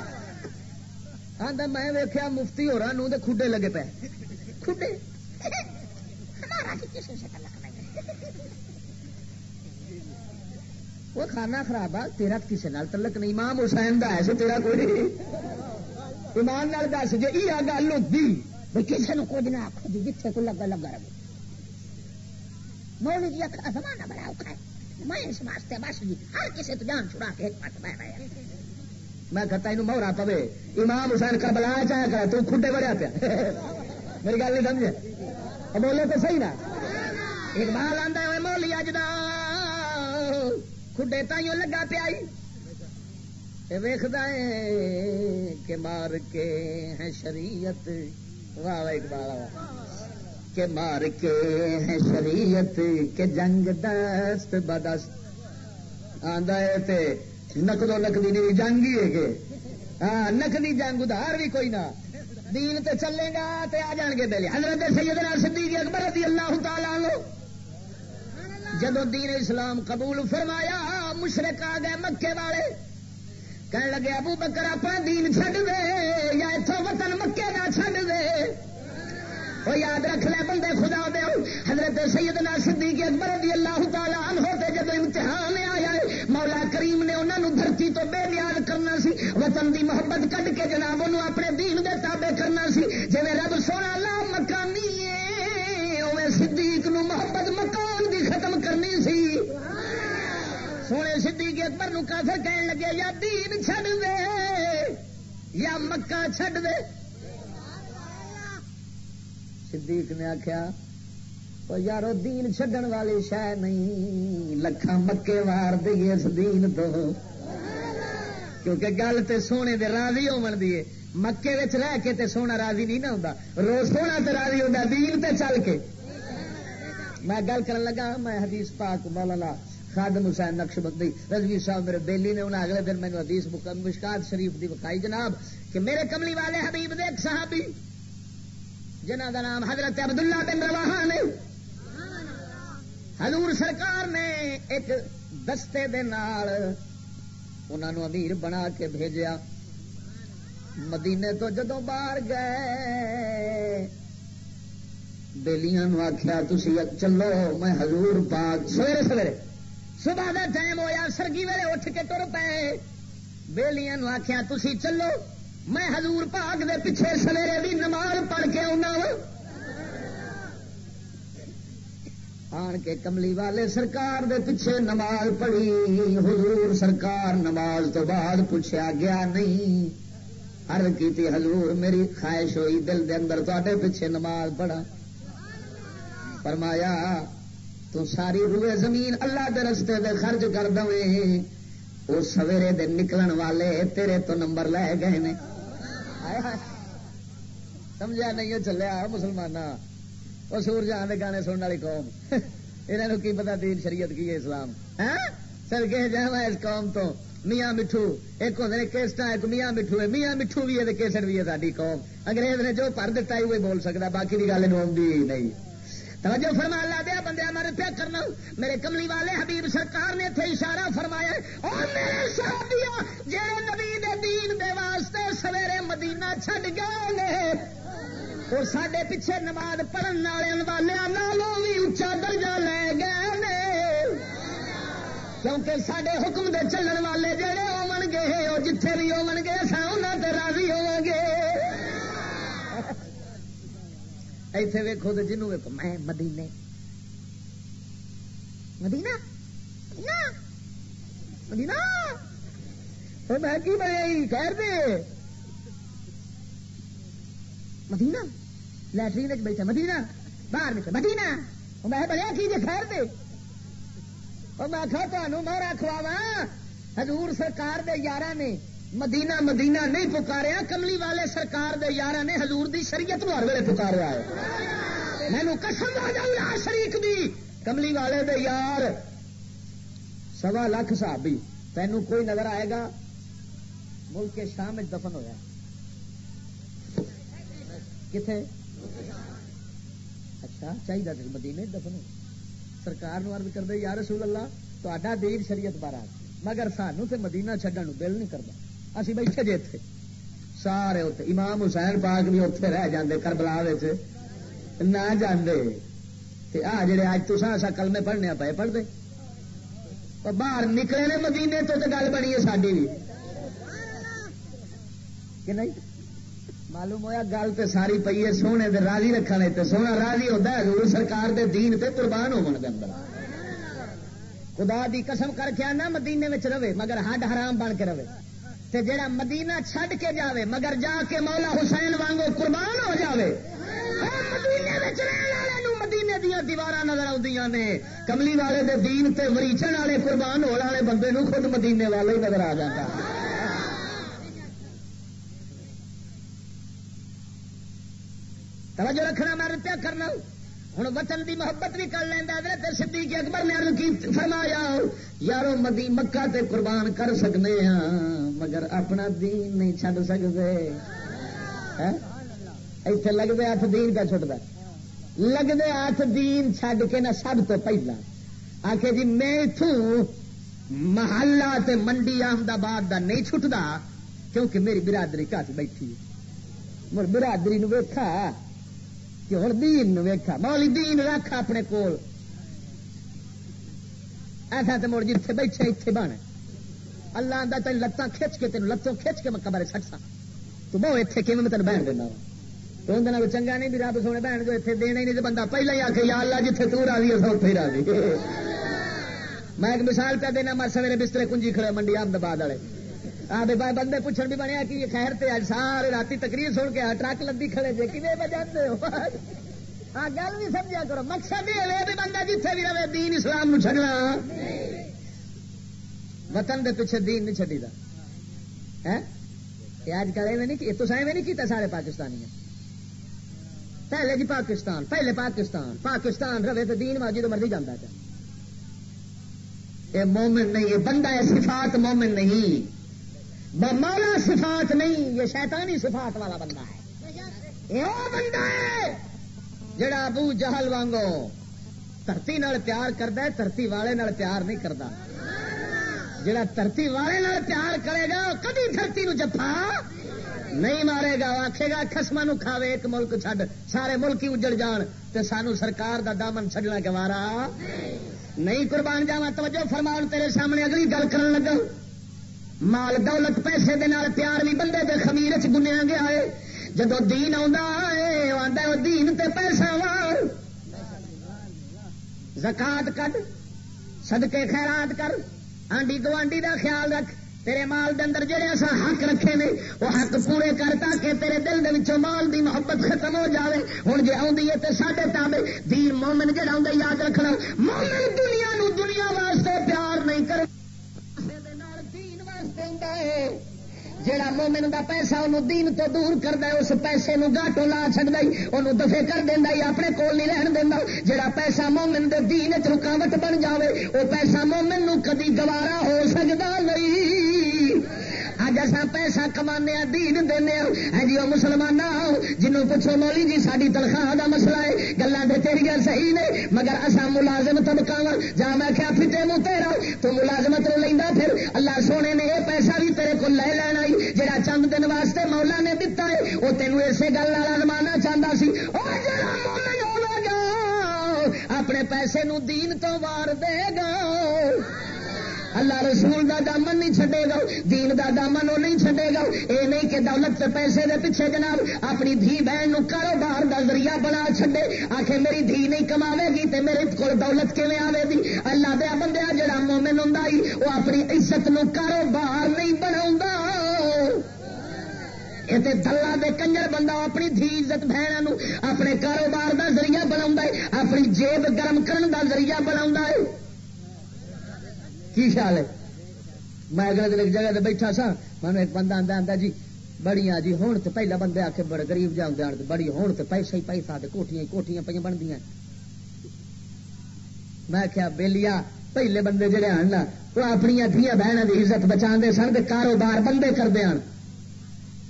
ہاں، میں ویخیا مفتی ہو رہا نو کھڈے لگے پے۔ کھڈے؟ وہ کھانا خراب آ تیرا کسی نال تلک نہیں، امام حسین دا ہے تیرا کوئی ایمان نال دس جی یہ گل ہوتی بھائی کسی نے کچھ نہ آخو جی جتنے کو لگا لگا رہے۔ مولوی جی زمانہ بڑا اوکھا ہے۔ میں اس واسطے بس جی ہر کسی تو جان چھڑا کے ایک پاس بہ رہے میں کہتا یہ مہرا پوے، امام حسین کا بلا چاہا کر تو کھڈے بڑھیا پیا۔ میری گل نہیں سمجھے؟ بولے تو صحیح نا؟ اقبال آتا ہے مولی اج کھڈے تائیوں لگا پیا ویخد کہ مار کے ہیں شریعت واہ اقبال کہ مار کے ہیں شریعت کے جنگ دست بدست آدھا نقدو نقدی نہیں جنگ ہی ہے کہ ہاں نقدی جنگ ادھار بھی کوئی نہ دین تے چلے گا تے آ جان گے بیلے حضرت سیدنا صدیق اکبر رضی اللہ تعالی لو جدو دین اسلام قبول فرمایا، مشرق آ گئے مکے والے۔ کہنے لگے، ابو بکر، اپنا دین چڈ دے یا اتوں وطن مکے کا چڈ دے وہ یاد رکھ لے بندے خدا دے، حضرت سیدنا صدیق اکبر رضی اللہ تعالی عنہ تے جب امتحان آیا مولا کریم نے انہوں نے دھرتی تو بے نیاز کرنا سی، وطن دی محبت کٹ کے جناب انہوں اپنے دین دے تابع کرنا سی جی رب سونا لا سونے صدیق اکبر نو کافر کہن لگے یا دین چھڈ دے یا مکہ چھڈ دے صدیق نے آخیا یارو دین چڈن والی شہ نہیں لکھان مکے وار دئیے اس دین تو کیونکہ گل تے سونے دے راضی ہون دی مکے رہ کے تے سونا راضی نہیں نہ ہوں روز سونا تے راضی ہوتا دین تے چل کے میں گل کر لگا میں حدیث پاک مولانا خادم حسین نقش بندی، رضوی صاحب میرے بیلی نے انہیں اگلے دن مینو حدیث مشکات شریف دی بکھائی جناب کہ میرے کملی والے حبیب دے ایک صحابی، جنہ کا نام حضرت عبداللہ بن رواحہ نے۔ حضور سرکار نے ایک دستے دے نال انہوں امیر بنا کے بھیجیا۔ مدینے تو جدو باہر گئے بےلیاں آخیا تھی چلو، میں حضور پاک سویرے سویرے صبح کا ٹائم ہوا سرگی ویلے اٹھ کے تر پے۔ بےلیاں آخیا تھی چلو، میں حضور پاک دے پیچھے سویرے بھی نماز پڑھ کے آنا آن کے کملی والے سرکار دے پیچھے نماز پڑھی۔ حضور سرکار نماز تو بعد پوچھا گیا نہیں؟ ہر کی حضور میری خواہش ہوئی، دل دے اندر تے پیچھے نماز پڑھا فرمایا تو ساری روئے زمین اللہ دے رستے دے خرچ کر دے وہ سویرے دے نکلن والے تیرے تو نمبر لے گئے نے۔ سمجھا نہیں چلیا مسلمان وہ سور جہاں کے گانے سننے والی قوم۔ یہ کی پتا دین شریعت کی ہے اسلام؟ ہاں؟ سر کے جا اس قوم تو۔ میاں مٹھو۔ ایک ہوتے کیسٹ ایک میاں مٹھو ہے۔ میاں مٹھو بھی ہے کیسٹ بھی ہے ساری قوم۔ انگریز نے جو پر دتا ہے وہی بول سکتا باقی کی گل نہیں۔ توجہ فرما اللہ دیا بندے ہمارے پیا کرنا۔ میرے کملی والے حبیب سرکار نے اتنے اشارہ فرمایا اور میرے ساتھیا جہے نبی دے دین دے واسطے سویرے مدینہ چھڈ گئے وہ سڈے پیچھے نماز پڑھن والے والوں بھی اچا درجہ لے گئے کیونکہ سڈے حکم دے چلن والے جہے ہو گے وہ جتھے بھی ہو گے سا انہوں سے راضی ہو گے۔ ایتھے ویکو تو جنوب ویکو میں مدینے۔ مدینہ؟ مدینہ؟ میں کی بنے خیر دے۔ مدینہ؟ لٹرین بیٹھا، مدینہ۔ باہر بیٹھا مدینہ۔ میں بڑے کی جی؟ خیر دے۔ اور میں کھا تمہوں مورا کھواوا حضور سرکار دے یارہ نے مدینہ مدینہ نہیں پکاریا، کملی والے سرکار دے یار نے حضور دی شریعت ہر ویلے پکارا ہے۔ مینو کسم آ جاؤ شریک دی۔ کملی والے دے یار، سوا لاکھ صحابی تینو کوئی نظر آئے گا؟ ملک کے شام دفن ہوا کتنے اچھا چاہیے مدینے دفن ہو۔ سرکار عرض کر دے یا رسول اللہ تا دیر شریعت بارہ مگر سانو تے مدینہ چڈن دل نہیں کرتا اسی بیٹھے جی اتنے سارے اتنے امام حسین پاک بھی اتنے رہ جاندے کربلا نہ جاندے۔ آ جڑے اج تو سا کلمے پڑھنے پے پڑھتے۔ باہر نکلے نے مدینے تو گل بنی ہے ساری بھی۔ کہ نہیں؟ معلوم ہوا گل تو ساری پی ہے، سونے دے راضی رکھنے تے۔ سونا راضی ہوتا ہے، حضور سرکار دے دین تے قربان ہو خدا دی قسم کر کے آنا، مدینے میں رہے، مگر ہڈ حرام بن کے رہے۔ تے جڑا مدینہ چھڈ کے جاوے، مگر جا کے مولا حسین وانگو قربان ہو جاوے۔ مدینے دیا دیوار نظر آدی نے۔ کملی والے دے دین تے مریچن والے قربان ہونے والے بندے نو خود مدینے والے ہی نظر آ جاتا توجہ رکھنا، میں رپیا کرنا۔ ہوں ہوں وطن دی محبت بھی کر لینا تے صدیق اکبر نے عرض کی فرمایا، یارو مدی مکہ تے قربان کر سکنے ہاں مگر اپنا دین نہیں چڈ سکتے ہاں؟ ایتھے لگتے ہاتھ دین کا چھٹتا لگتے ہاتھ دین چڈ کے نہ سب تو پہلا۔ آخ جی میں اتوں محلہ تے منڈی احمد آباد کا نہیں چھٹتا کیونکہ میری برادری کچ بیٹھی مر برادری نو ویکھا۔ کہ ہوں دین ویکھا، مولی دین رکھ اپنے کول۔ ایسا تو مڑ جیتے بیٹھے اتنے بن اللہ آتا تین لتاں کھچ کے تین لتوں کھچ کے میں قبر چڑ سا تو بہو اتنے کیون میں تین بہن دینا تو اندر چنگا نہیں بھی رب سونے بہن جو اتنے دینا ہی نہیں تو بندہ پہلے ہی آ کے یا اللہ جیتے تو راضی ہے اتنے ہی راضی۔ میں ایک مثال پہ دینا مر سویرے بسترے کنجی کھڑے، منڈی احمد آباد والے۔ ہاں بندے پوچھن بھی بنیا کہ یہ خیر تے اج سارے رات تقریر سن کے ٹرک لدی کھڑے جے کھے بجے ہو ہاں گل بھی سمجھا کرو۔ مقصد یہ ہے بھی بندہ جتھے بھی رہے، دین اسلام نو چڈنا وطن دے پیچھے دین نہیں چڈی دا۔ اج کل ایویں نہیں تو ایویں نہیں کیتا سارے پاکستانی پہلے جی پاکستان، پہلے پاکستان۔ پاکستان رہے تو دین واجی تو مرضی جانا چاہ یہ مومن نہیں، یہ بندہ ہے صفات مومن نہیں۔ مولا صفات نہیں، یہ شیطانی صفات والا بندہ ہے۔ یہ بندہ ہے جڑا ابو جہل وانگو دھرتی پیار کرتا ہے، دھرتی والے نال پیار نہیں کرتا جڑا دھرتی والے نال پیار کرے گا کدی دھرتی نو جفا نہیں مارے گا۔ آخے گا خسما نو کھاوے، ایک ملک چھڈ، سارے ملک ہی اجڑ جان تے سانو سرکار دا دامن چڈنا گوارا۔ نہیں قربان جاوا توجہ فرمان تیرے سامنے اگلی گل کر لگا۔ مال دولت پیسے دے نال پیار بھی بندے دے خمیر چ گنیا گیا ہے۔ جدو دین آ دین تے پیسہ وار زکات کٹ سدکے خیرات کر۔ آنڈی گوانڈی دا خیال رکھ۔ تیرے مال دے اندر جڑے اصا حق رکھے نے وہ حق پورے کر تاکہ تیرے دل دے وچوں مال دی محبت ختم ہو جاوے۔ ہوں جی آدھی ہے تو سڈے تابے دین مومن جڑا ہوں یاد رکھنا۔ مومن دنیا جیڑا مومن کا پیسہ انہوں دین تو دور کرتا ہے، اس پیسے نو گاٹو لا چڑھتا انہوں دفے کر دینا اپنے کول نہیں رہن دینا جیڑا پیسہ مومن دے دین رکاوٹ بن جاوے، وہ پیسہ مومن نو کدی گوارا ہو سکتا نہیں۔ اصا پیسہ کما دین دینا ہے ہاں جی وہ مسلمان جنوں پوچھو مولی جی ساری تنخواہ کا مسئلہ ہے۔ گلا تو تیریا صحیح نے، مگر اصا ملازم طبقہ وا جا میں کیا فٹے منہ تیرا، تو ملازمت لینا پھر۔ اللہ سونے نے یہ پیسہ بھی تیرے کو لے لینا جہاں چند دن واسطے مولا نے دتا ہے، وہ تینوں اسی گل رمانا چاہتا سی۔ اپنے پیسے نو دین تو وار دے گا۔ اللہ رسول دا دامن نہیں چھڈے گا، دین دا دامن وہ نہیں چھڈے گا۔ اے نہیں کہ دولت سے پیسے دے پیچھے جناب، اپنی دھی بہن نو کاروبار دا ذریعہ بنا چھڈے۔ آخر میری دھی نہیں کماوے گی تے میرے کو دولت کیویں آوے گی؟ اللہ دیا بندیا، جڑا مومن ہوں وہ اپنی عزت نو کاروبار نہیں بنا یہ دلہ دے کنجر بندہ اپنی دھی، عزت بہن اپنے کاروبار دا ذریعہ بنا اپنی جیب گرم کرن دا ذریعہ بنا کی خیال ہے؟ میں اگلے دن ایک جگہ بیٹھا سا میں ایک بندہ آتا آتا جی, جی بڑی جی ہوں تو پہلا بندے آ کے بڑے گریب جا ہوں بڑی ہوں تو پیسے ہی پیسہ کوٹیاں کوٹیاں پہ بن دیا میں کیا بےلیا پہلے بندے جڑے ہیں نا وہ اپنی دیا بہنوں کی عزت بچا سن کاروبار بندے کرتے ہیں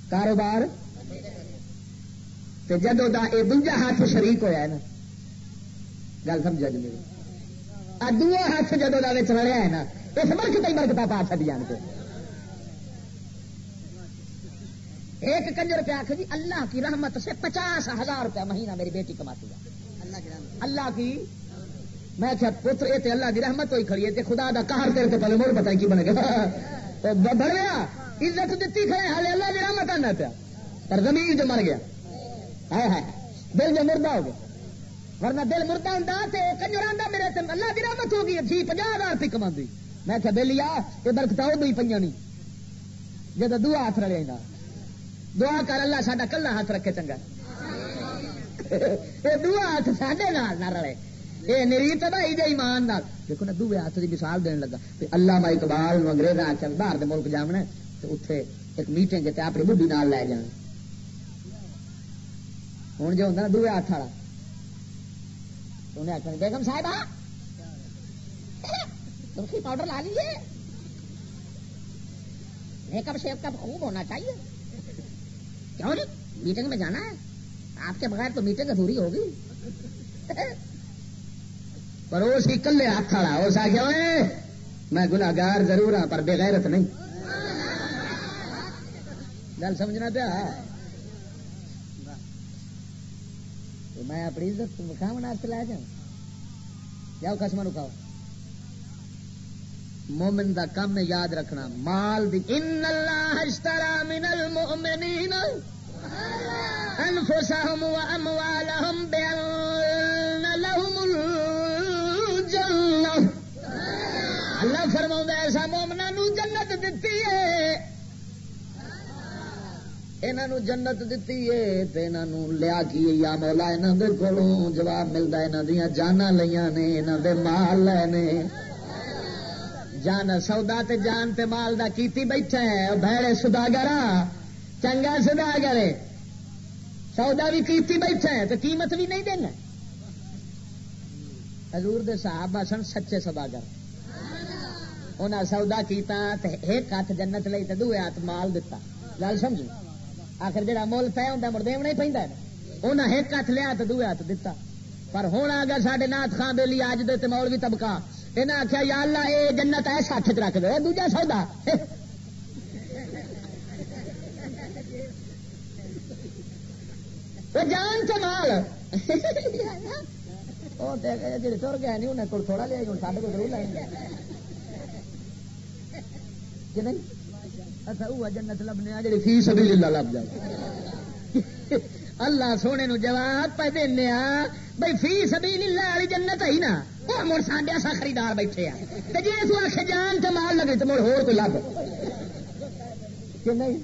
کاروبار؟ جدو دا یہ دوجا ہاتھ شریک ہوا ہے نا، گل سمجھا جی میری؟ دو ہاتھ جدو رڑیا ہے نا، اس برکت ہی برکتا پا چڑ جان کے ایک کنجر پہ آخ جی اللہ کی رحمت سے پچاس ہزار روپیہ مہینہ میری بیٹی کماتی ہے۔ اللہ کی، میں کیا پتر، یہ اللہ کی رحمت ہوئی کھڑی ہے خدا دا کہار تیرے تو پہلے مڑ پتا کی بنے گا۔ *laughs* بڑھیا عزت دیتی کھڑے، ہالے اللہ کی رحمت آنا پیا۔ پر زمین جو مر گیا۔ ہے دل جو مردہ ہو گیا۔ ورنہ دل مردہ ہوں تو کنجر آتا میرے سے اللہ کی رحمت ہوگی جی پناہ ہزار روپئے کما میں کیا بے لیا، یہ برکت ادو ہی پہ نہیں جب دعا ہاتھ رلے گا۔ دعا کر اللہ ساڈا کلا ہاتھ رکھے چنگا۔ یہ دعا ہاتھ سڈے نہ رلے۔ یہ نری تباہی جی ایمان نال۔ دیکھو نا، دوے ہاتھ کی مثال دین لگا۔ اللہ مائی اقبال انگریز آ کے باہر دے ملک جامنا تو اتنے ایک میٹنگ اپنی بڈی نال لے جان۔ ہوں جو ہوتا نا دوے ہاتھ والا۔ انہیں آخر بیگم صاحب تلسی پاؤڈر لا لیجیے میک اپ شیپ کپ خوب ہونا چاہیے۔ کیوں؟ جی میٹنگ میں جانا ہے۔ آپ کے بغیر تو میٹنگ ادھوری ہوگی۔ پر اس کلے ہاتھ کھڑا اس آ میں گناگار ضرور ہاں پر بغیرت نہیں۔ گل سمجھنا پیا۔ میں اپنی عزت کھاو لے جاؤں۔ جاؤ قسم کھاؤ مومن دا کام ہے یاد رکھنا۔ مال دی ان اللہ اشترا من المؤمنین انفسهم واموالهم بان لهم الجنہ۔ اللہ فرماؤں ایسا مومنا نو جنت دیتی ہے۔ انہوں جنت دیتی ہے تے نو لیا کی یا مولا یہاں دے کولوں جواب ملتا یہاں دیا جانا لیا نے یہاں دے مال لے نے۔ جان سودا تے جان تے مال دا کیتی بیٹھا ہے بھڑے سداگر چنگا سداگر سودا بھی کیتی بیٹھا ہے تو قیمت بھی نہیں دینا۔ حضور دے صحابہ سن سچے سداگر انہیں سودا کیتا تے ایک ہاتھ جنت لئی تے دوے ہاتھ مال دتا۔ گل سمجھ آخر جہاں مل طے ہوتا مڑ دیونا ہی پہ انہیں ایک ہاتھ لیا تو دوے ہاتھ دتا۔ پر ہوں اگر سارے نات خان بے بےلی اج دے تو مول بھی طبقہ انہیں آخیا یا اللہ، اے جنت ایس ہاتھ چ رکھ دے۔ دوجا سودا۔ *laughs* جان سے مال۔ *laughs* جی تر گیا نہیں انہیں تھوڑا لیا ہوں سڈے کو ضرور لائیں گے۔ کہ نہیں؟ اچھا وہ جنت لبنے جی فیس بھی لب جائے اللہ سونے نو جواب پہ دینا بھائی فی سبھی لیلا والی جنت ہے نا۔ وہ مڑ ساڈیا سا خریدار بیٹھے آ۔ جی تو آخ جان تو مال لگے تو مڑ ہو تو لب۔ کہ نہیں؟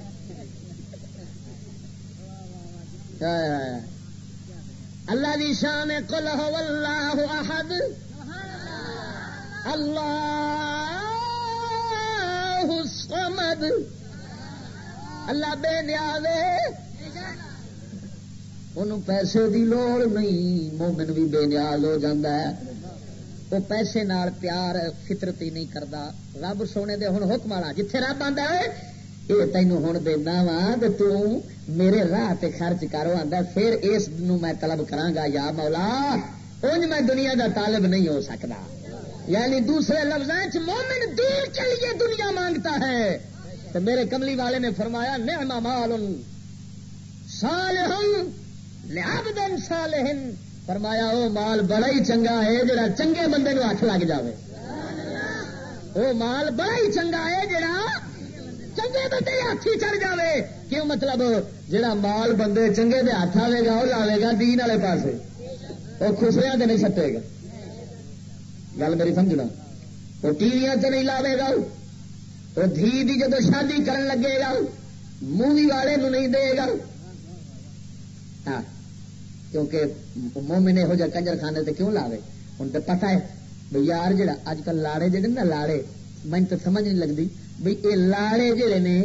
اللہ دی شان کل ہو اللہ احد۔ اللہ الصمد اللہ بے نیاز ان پیسے دی لوڑ نہیں، مومن بھی بے نیاز ہو جاتا ہے۔ وہ پیسے نال پیار، فطرتی نہیں کرتا رب سونے دے ہوں حکم والا، جتھے رب آتا ہے یہ تینوں ہوں دینا وا تو میرے راہ تے خرچ کرو آتا پھر اس میں طلب کرا یا مولا انج میں دنیا دا طالب نہیں ہو سکتا یعنی دوسرے لفظ مومن دور کے لیے دنیا مانگتا ہے۔ تو میرے کملی والے نے فرمایا نعم مال صالح لعبد صالح فرمایا وہ مال بڑا ہی چنگا ہے جڑا چنگے بندے نو ہاتھ لگ جاوے۔ وہ مال بڑا ہی چنگا ہے جڑا چنگے بندے ہاتھ ہی چڑھ جاوے۔ کیوں مطلب؟ جڑا مال بندے چنگے دے ہاتھ آئے گا وہ لاوے گا دین والے پاسے۔ وہ خسریا نہیں سٹے گا؟ گل میری سمجھنا وہ ٹی وی نہیں لاوے گا۔ وہ دھی دی جدو شادی کرن لگے گا، مووی والے نو نہیں دے گا۔ ہاں کیونکہ مومن یہو جہ کنجر خانے تے کیوں لاوے؟ ہوں تو پتا ہے بھائی یار جڑا اج کل لاڑے جڑے نا، لاڑے من تو سمجھ نہیں لگتی بھائی یہ لاڑے جڑے نے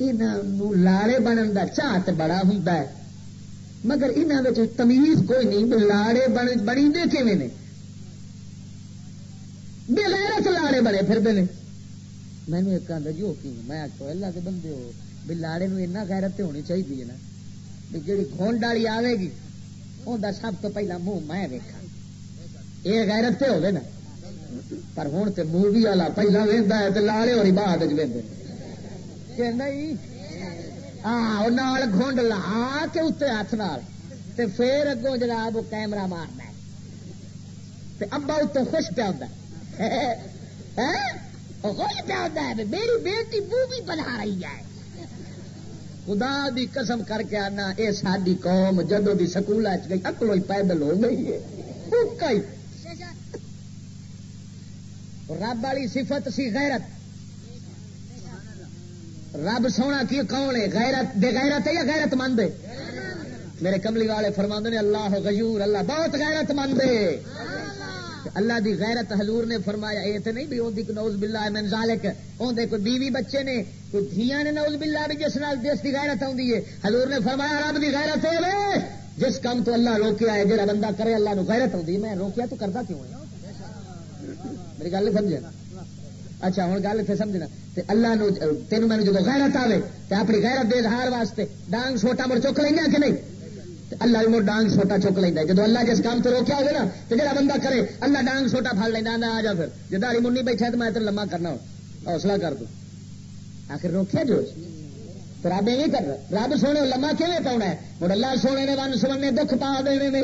یہاں لاڑے بنن دا چاہت بڑا ہوں مگر یہاں تمیز کوئی نہیں لاڑے بنی دے کیویں نے؟ بے غیرت لاڑے بڑے پھر نے۔ مینو ایک آدھا جی وہ میں آخو اللہ کے بندے ہو، بھی لاڑے نو اینا غیرت ہونی چاہیے نا۔ بھی جی گونڈ والی آئے گی انہیں سب تو پہلا منہ میں ویکا یہ غیرت تے ہوگی نا۔ پر ہوں تو مووی والا پہلا وہدا ہے تو لاڑے ہوئی بعد کہ نہیں؟ ہاں نال گونڈ لا کے اتنے ہاتھ نال پھر اگوں جناب وہ کیمرہ مارنا ہے۔ ابا اتنے خوش پیا ہوتا ہے۔ *laughs* ہاں؟ میری بیٹی مووی بنا رہی ہے۔ خدا دی قسم کر کے آنا، اے ساری قوم جدو دی سکول گئی، اکلو ہی پیدل ہو گئی ہے۔ رب والی صفت سی غیرت۔ رب سونا کی کون ہے؟ غیرت، بے غیرت ہے یا غیرت مند ہے؟ میرے کملی والے فرما نے، اللہ غیور، اللہ بہت غیرت مند ہے۔ اللہ دی غیرت حضور نے فرمایا، یہ تو نہیں بھی اندی کو نوز باللہ من ذالک اندے کوئی بیوی بچے نے، کوئی دھیاں نے نوز باللہ بھی جس نال جس دی غیرت ہوندی ہے، حضور نے فرمایا، رب دی غیرت ہوے جس کام تو اللہ روکیا ہے جہاں بندہ کرے اللہ نو غیرت ہوتی میں روکیا تو کرتا کیوں ہے؟ میری گل سمجھے؟ اچھا ہوں گل اتنے سمجھنا اللہ نو تین مینو جب غیرت آئے تو اپنی غیرت دے ہار واسطے، ڈانگ، سوٹا مڑ چک لینا کہ نہیں؟ اللہ بھی ڈانگ سوٹا چک لینا جب اللہ جس کام تو روکیا ہوگا نا تو جہاں بندہ کرے، اللہ ڈانگ سوٹا پڑ لینا آ جا پھر۔ جی ہری منی بیٹھا تو میں تین لما کرنا حوصلہ کر دوں آخر روکیا جو رب یہ کر رب سونے لما کیون پاؤنا ہے؟ مڑ اللہ سونے نے ون سونے دکھ پا دینے نے،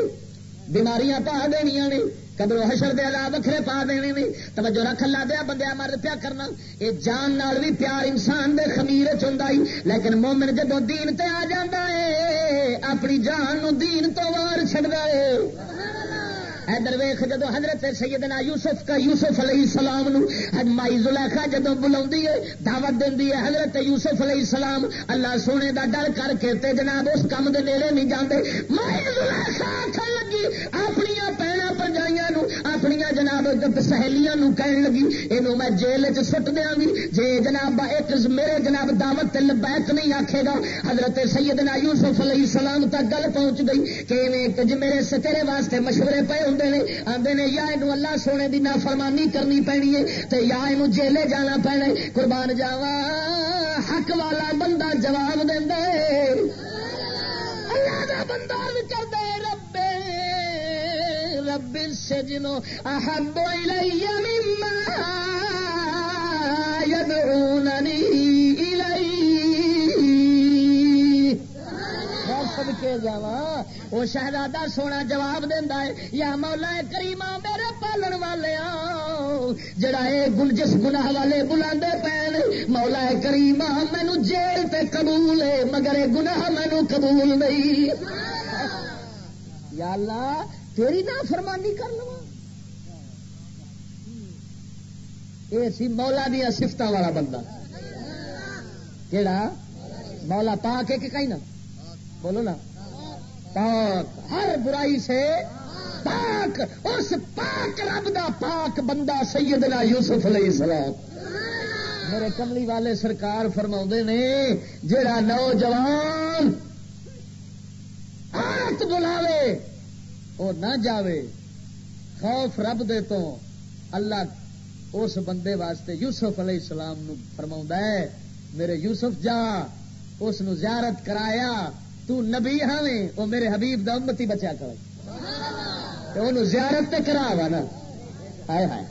بیماریاں پا دنیا نے۔ کدو حشر دے عذاب وکھرے پا دینے نے توجہ رکھ اللہ دیا بندیا مرد پیا کرنا۔ اے جان نال بھی پیار انسان دے خمیر چوندا ہی، لیکن مومن جدو دین تے آ جاندا اپنی جان نو دین تو وار چھڑدا ہے ادھر ویخ جدو حضرت سیدنا یوسف کا یوسف علیہ السلام نو مائی زلیخا جدو بلا دعوت دینی ہے، حضرت یوسف علیہ السلام اللہ سونے دا ڈر کر کے تے جناب اس کام دے نیڑے نہیں جاندے۔ مائی زلیخا آخر لگی اپنی پینا پرجائیاں نو اپنی جناب سہیلیاں نو کہن لگی یہ میں جیل چ سٹ دیا گی جے جناب ایک میرے جناب دعوت لبیک نہیں آکھے گا، حضرت سیدنا یوسف علیہ السلام تک گل پہنچ گئی کہ جی میرے سترے واسطے مشورے پے ہوں۔ نے آدھے نے، یا یہ اللہ سونے کی نافرمانی کرنی پینی ہے تو یا یہ جیلے جانا پینا قربان جاوا حق والا بندہ جواب دے اللہ دا بندہ کر دے رب رب سے جنو احب الی مما یدعوننی الیہ۔ کے جا وہ شہزادہ سونا جواب دینا ہے یا مولا کریما میرے پالن والے جڑا گل جس گنا والے بلا پین مولا کریما مینو جیل تے قبول ہے مگر گنا مینو قبول نہیں۔ یا اللہ تیری نہ فرمانی کر لو یہ سی مولا دیا سفت والا بندہ۔ کہڑا مولا پا کے کہ کہیں نا۔ بولو نا۔ پاک، ہر برائی سے پاک، اس پاک رب دا پاک بندہ سیدنا یوسف علیہ السلام۔ میرے کملی والے سرکار فرما نے جڑا نوجوان عورت بلاوے وہ نہ جاوے، خوف رب دے تو اللہ اس بندے واسطے یوسف علیہ السلام نو فرما ہے، میرے یوسف جا اس نو زیارت کرایا تو نبی ہاں وہ میرے حبیب دا امتی بچا کر زیارت تے کرا وا نا۔ ہائے ہائے۔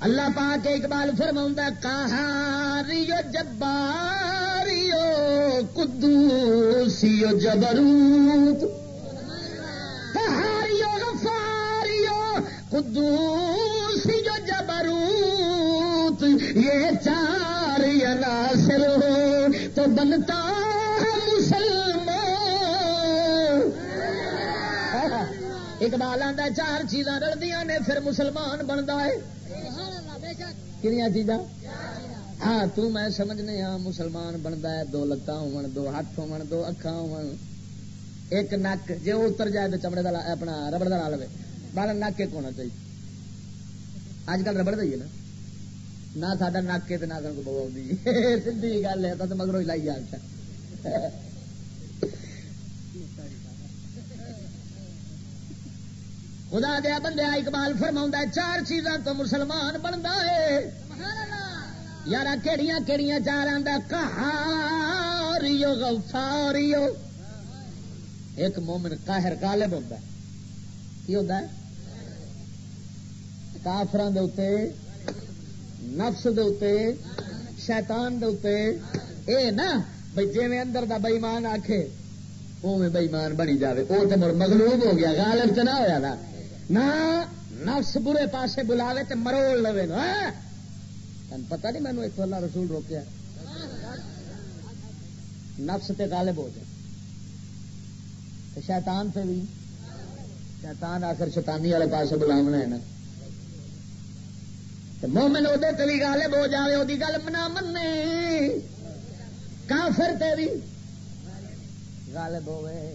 اللہ پا کے اقبال فرما کہاریو جباریو، قدوسیو جبروت۔ کہاریو غفاریو، قدوسیو جبروت۔ یہ چار عناصر ہو، تو بنتا اقبال آتا چار چیزاں رلدیا نے، پھر مسلمان بنتا ہے۔ کنیا چیزاں؟ ہاں تو میں سمجھنے ہاں مسلمان بنتا ہے، دو لتاں ہو دو ہاتھ ہو دو اکھا ہو ایک نک جی وہ اتر جائے تو چمڑے کا اپنا ربڑ کا لا لے بارہ نک ایک ہونا چاہیے۔ اج کل ربڑ دئیے نا۔ نہ ساڈا نک ہے نہ سن کو بہو سی گل ہے تو مگروں لائی جا *laughs* خدا دیا بندے اقبال فرما چار چیزاں تو مسلمان بنتا ہے۔ یار کہڑی کہڑی چار کہاریو غفاریو ایک مومن قاہر غالب ہوتا ہے۔ کی ہوتا ہے؟ کافران دے اتے نفس دے اتے شیطان دے اتے اے نا بھائی جی اندر دا بئیمان آکھے او میں بئیمان بنی جاوے۔ او تے مغلوب ہو گیا غالب تے نہ ہویا نا۔ نہ نفس برے پاسے بلاوے تو مروڑ لوے نا ہاں؟ تین پتا نہیں مینو ایک اللہ رسول روکیا نفس تے غالب ہو جائے۔ شیطان سے بھی، شیطان آخر شیطانی والے پاس بلاونا ہے نا۔ مومن وہ بھی غالب ہو جائے وہ گل منا من کافر تے بھی غالب ہوئے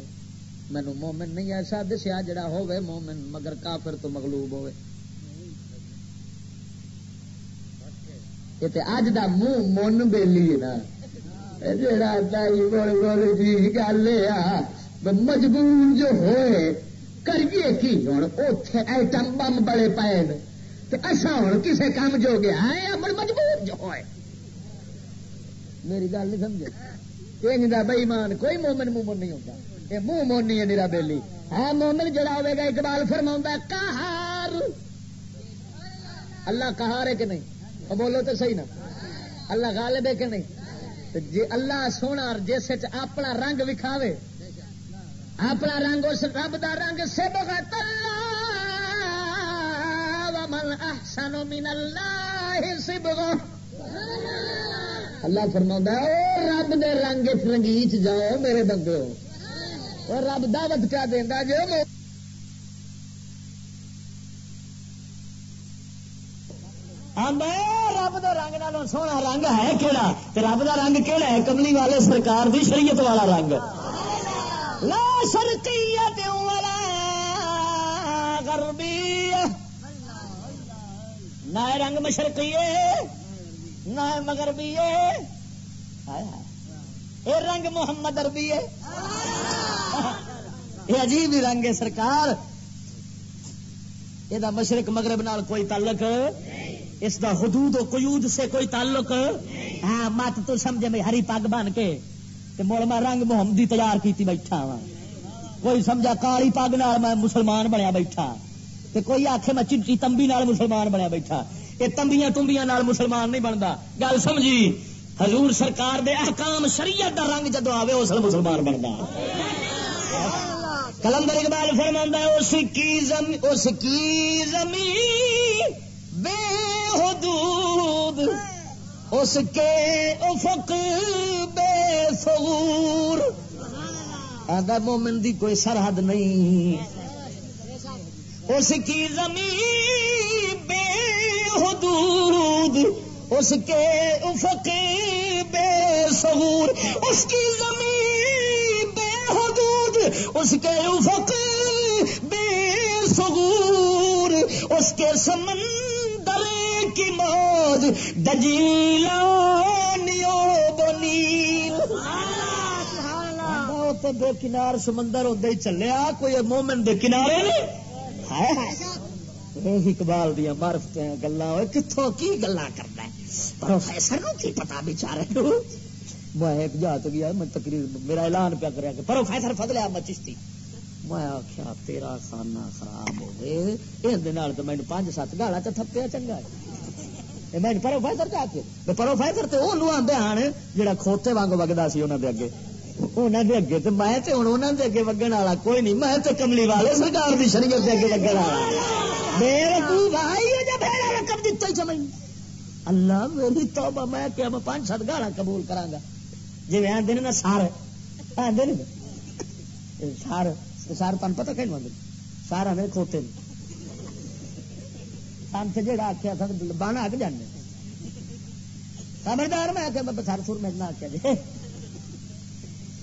مینو مومن نہیں ایسا دسیا جڑا ہوئے مومن، مگر کافر تو مغلوب ہوئے اج دا منہ من بےلی نا۔ جڑا گل مجبور جو ہوئے، کریے کی ہوں اتے ایٹم بم بڑے پائے اصا ہوں کسے کام جو گیا ہے مجبور جو ہوئے۔ میری گل نہیں سمجھے۔ یہ بئیمان کوئی مومن مومن نہیں ہوتا۔ یہ منہ مونی ہے میرا بیلی۔ ہے مومن جڑا ہوے گا، اقبال فرما کہار اللہ کہار ہے کہ نہیں؟ بولو تو صحیح نا۔ اللہ غالب ہے کہ نہیں؟ جی اللہ سونا جس اپنا رنگ وکھاوے، اپنا رنگ اس رب دا رنگ سے بغت من احسن من اللہ اللہ فرما رب دے رنگ رنگیچ جاؤ میرے بندے اور رب دعوت کیا دینا جو رب دا رنگ نال سونا رنگ ہے کہڑا رب دا رنگ کہڑا ہے؟ کملی والے سرکار دی شریعت والا رنگ۔ لا شرقیت ولا غربی نہ رنگ مشرقی نہ مغربی یہ رنگ محمد اربی ہے یہ عجیب ہی رنگ ہے سرکار. یہ مشرق مغرب نال کوئی تعلق؟ اس دا حدود و قیود سے کوئی تعلق؟ ہاں مت تو سمجھے میں ہری پگ بن کے تے مڑ میں رنگ محمدی تیار کیتی بیٹھا وا کوئی سمجھا کالی پگ نال میں مسلمان بنیا بیٹھا۔ تے کوئی آخ میں چیٹی تمبی نال مسلمان بنیا بیٹھا۔ یہ تمبیاں تمبیاں نال مسلمان نہیں بنتا گل سمجھی؟ حضور سرکار دے احکام شریعت دا رنگ جدو آوے، اس مسلمان بنتا کلندر اقبال فرما اس کی زمین اس کی زمین بے حدود، اس کے افق بے سور آدھا مومن دی کوئی سرحد نہیں۔ اس کی زمین بے حدود، اس کے افق بے سور اس کی زمین اس کے افق بے سور اس کے سمن کی موج دجیلا بے کنار سمندر ہوتے ہی چلیا، کوئی مومن دے کنارے اقبال دیا مارفت گلا کتوں کی گلا کرنا پروفیسر کی پتا بچارے میں ایک جات گیا، میں تقریر میرا اعلان پیا کرا کہ پروفیسر فضل احمد چشتی۔ میں آخیا تیرا خانہ خراب ہو گئے۔ یہ تو مجھے پانچ سات گالا چپیا چنگا میں پروفیسر کے؟ آ پروفیسر تو وہ آدھے ہیں جہاں کھوتے واگ وگتا سی انہوں نے اگے۔ انہوں نے اگے تو میں ہوں انہوں نے اگے وگن والا کوئی نہیں۔ میں تو کملی والے سرکار کی شریعت اگے وگن والا۔ اللہ میری توبہ، میں کیا میں پانچ سات گالا قبول کرا گا۔ جی آدھے نا سار آدھے سار سار تمہیں پتا کہ سار آدھے کھوتے سنت جہاں آخیا تھا بانا آ کے جانے سمجھدار میں آخیا میں سر سر میں آخیا جی۔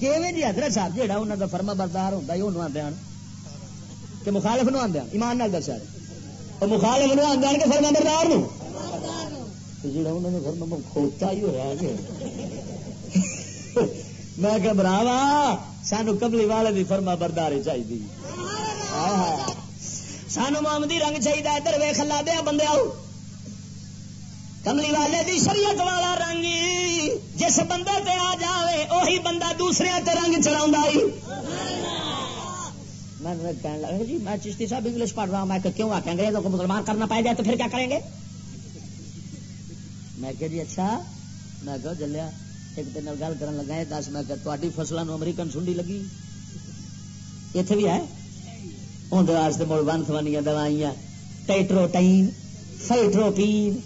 کیویں جی حضرت صاحب جہاں انہوں کا فرما بردار ہوتا ہے وہ آدھے کہ مخالف نو آدھے ایمان نال دسیا اور مخالف نو آدھے کہ فرما بردار نو انہوں نے فرما کھوتا ہی ہوا *laughs* میں کہ براوا سانو کملی والے کی فرما برداری چاہیے سانو محمدی رنگ چاہیے ادھر ویخ لا دیا بندے آؤ۔ کملی والے دی شریعت والا رنگ جس بندے تے آ جائے وہی بندہ دوسرے تے رنگ چڑھا میں کہنے لگا جی میں چشتی صاحب انگلش پڑھ رہا ہوں، میں کیوں آ گے کو مسلمان کرنا پائے جائے تو پھر کیا کریں گے؟ میں کہ جی اچھا میں کہ جلیا ایک دن گل کر لگا ہے، دس میں کہ تاری فصلوں امریکن سنڈی لگی۔ اتنے بھی ہے؟ اندر واسطے مڑ ون سوانیاں دوائیاں۔ ٹائٹروٹائن فائٹروپین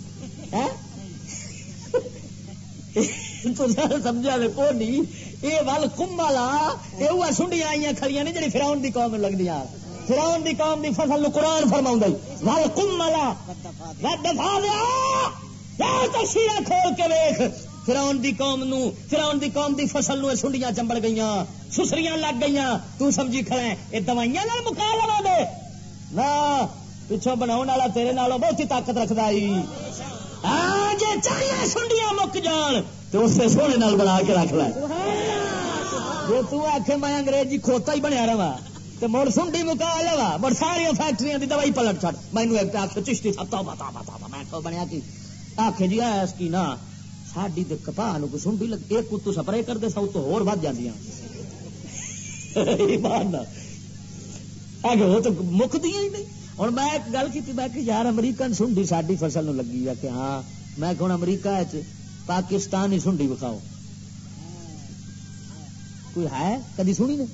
سمجھا کو نہیں یہ ول کم والا یہ سنڈیاں آئی کھڑی نے جی فراؤن کی قوم لگتی فراؤن کی قوم کی فصل نو قرآن فرما ول کم والا دفاع دیا کھول کے ویخ فراؤن دی قوم نو فراؤن دی قوم دی فصل نو سنڈیاں چمبڑ گئی سسریاں لگ گئی تو سمجھی کھڑے یہ دوائیاں مکا لوا دے۔ نہ پچھوں بنا والا تیرے نالوں بہت ہی طاقت رکھتا ہاں جی چاہیے سنڈیاں مک جان تو اس سے سونے نال بنا کے رکھ لے۔ جی تک میں انگریزی کھوتا ہی بنیا رہا تو مڑ سنڈی مکا لوا۔ مڑ ساری فیکٹری کی دوائی پلٹ چڑ مینو ایک چشتی بتا بتا بتا میں بنیا کی۔ آخ جی ایس کی نا ساڈی تو کپاہ کو سنڈی لگ ایک کتو سپرے کرتے سو تو ہو ود جی آگے وہ تو مک دیا ہی نہیں ہوں میں ایک گل کی میں کہ یار امریکن سنڈی ساری فصل نو لگی ہے کہ ہاں میں کہ امریکہ پاکستان ہی سنڈی بکھاؤ کوئی ہے کدی سنی نے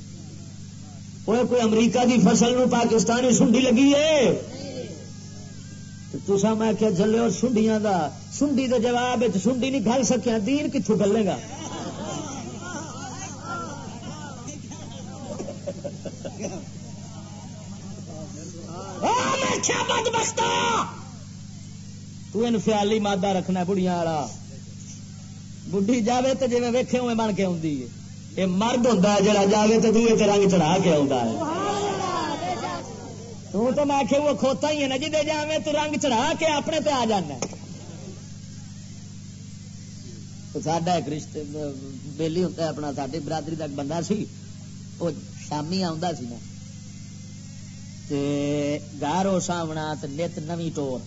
کوئی امریکہ کی فصل نو پاکستانی سنڈی لگی ہے تسا میں کیا چلے اور سنڈیاں دا، سنڈی دے جواب سنڈی نہیں گل سکیا، دین کتوں گلے گا؟ تیالی مادہ رکھنا بڑھیا والا۔ بڑھی جاوے تو جی ویخے ہوئے بن کے آدھی یہ مرد ہوتا ہے، جڑا جائے تو دوے رنگ چڑھا کے آتا ہے۔ تو تو میں کہ وہ کھوتا ہی ہے نا جی دے جاوے تو رنگ چڑھا کے اپنے پہ آ جانا ساڈا ایک رشتے بےلی ہوتا ہے، اپنا ساری برادری کا بندہ سی، وہ شامی آ سی نا۔ تے گارو سامنا تے نت نوی ٹور۔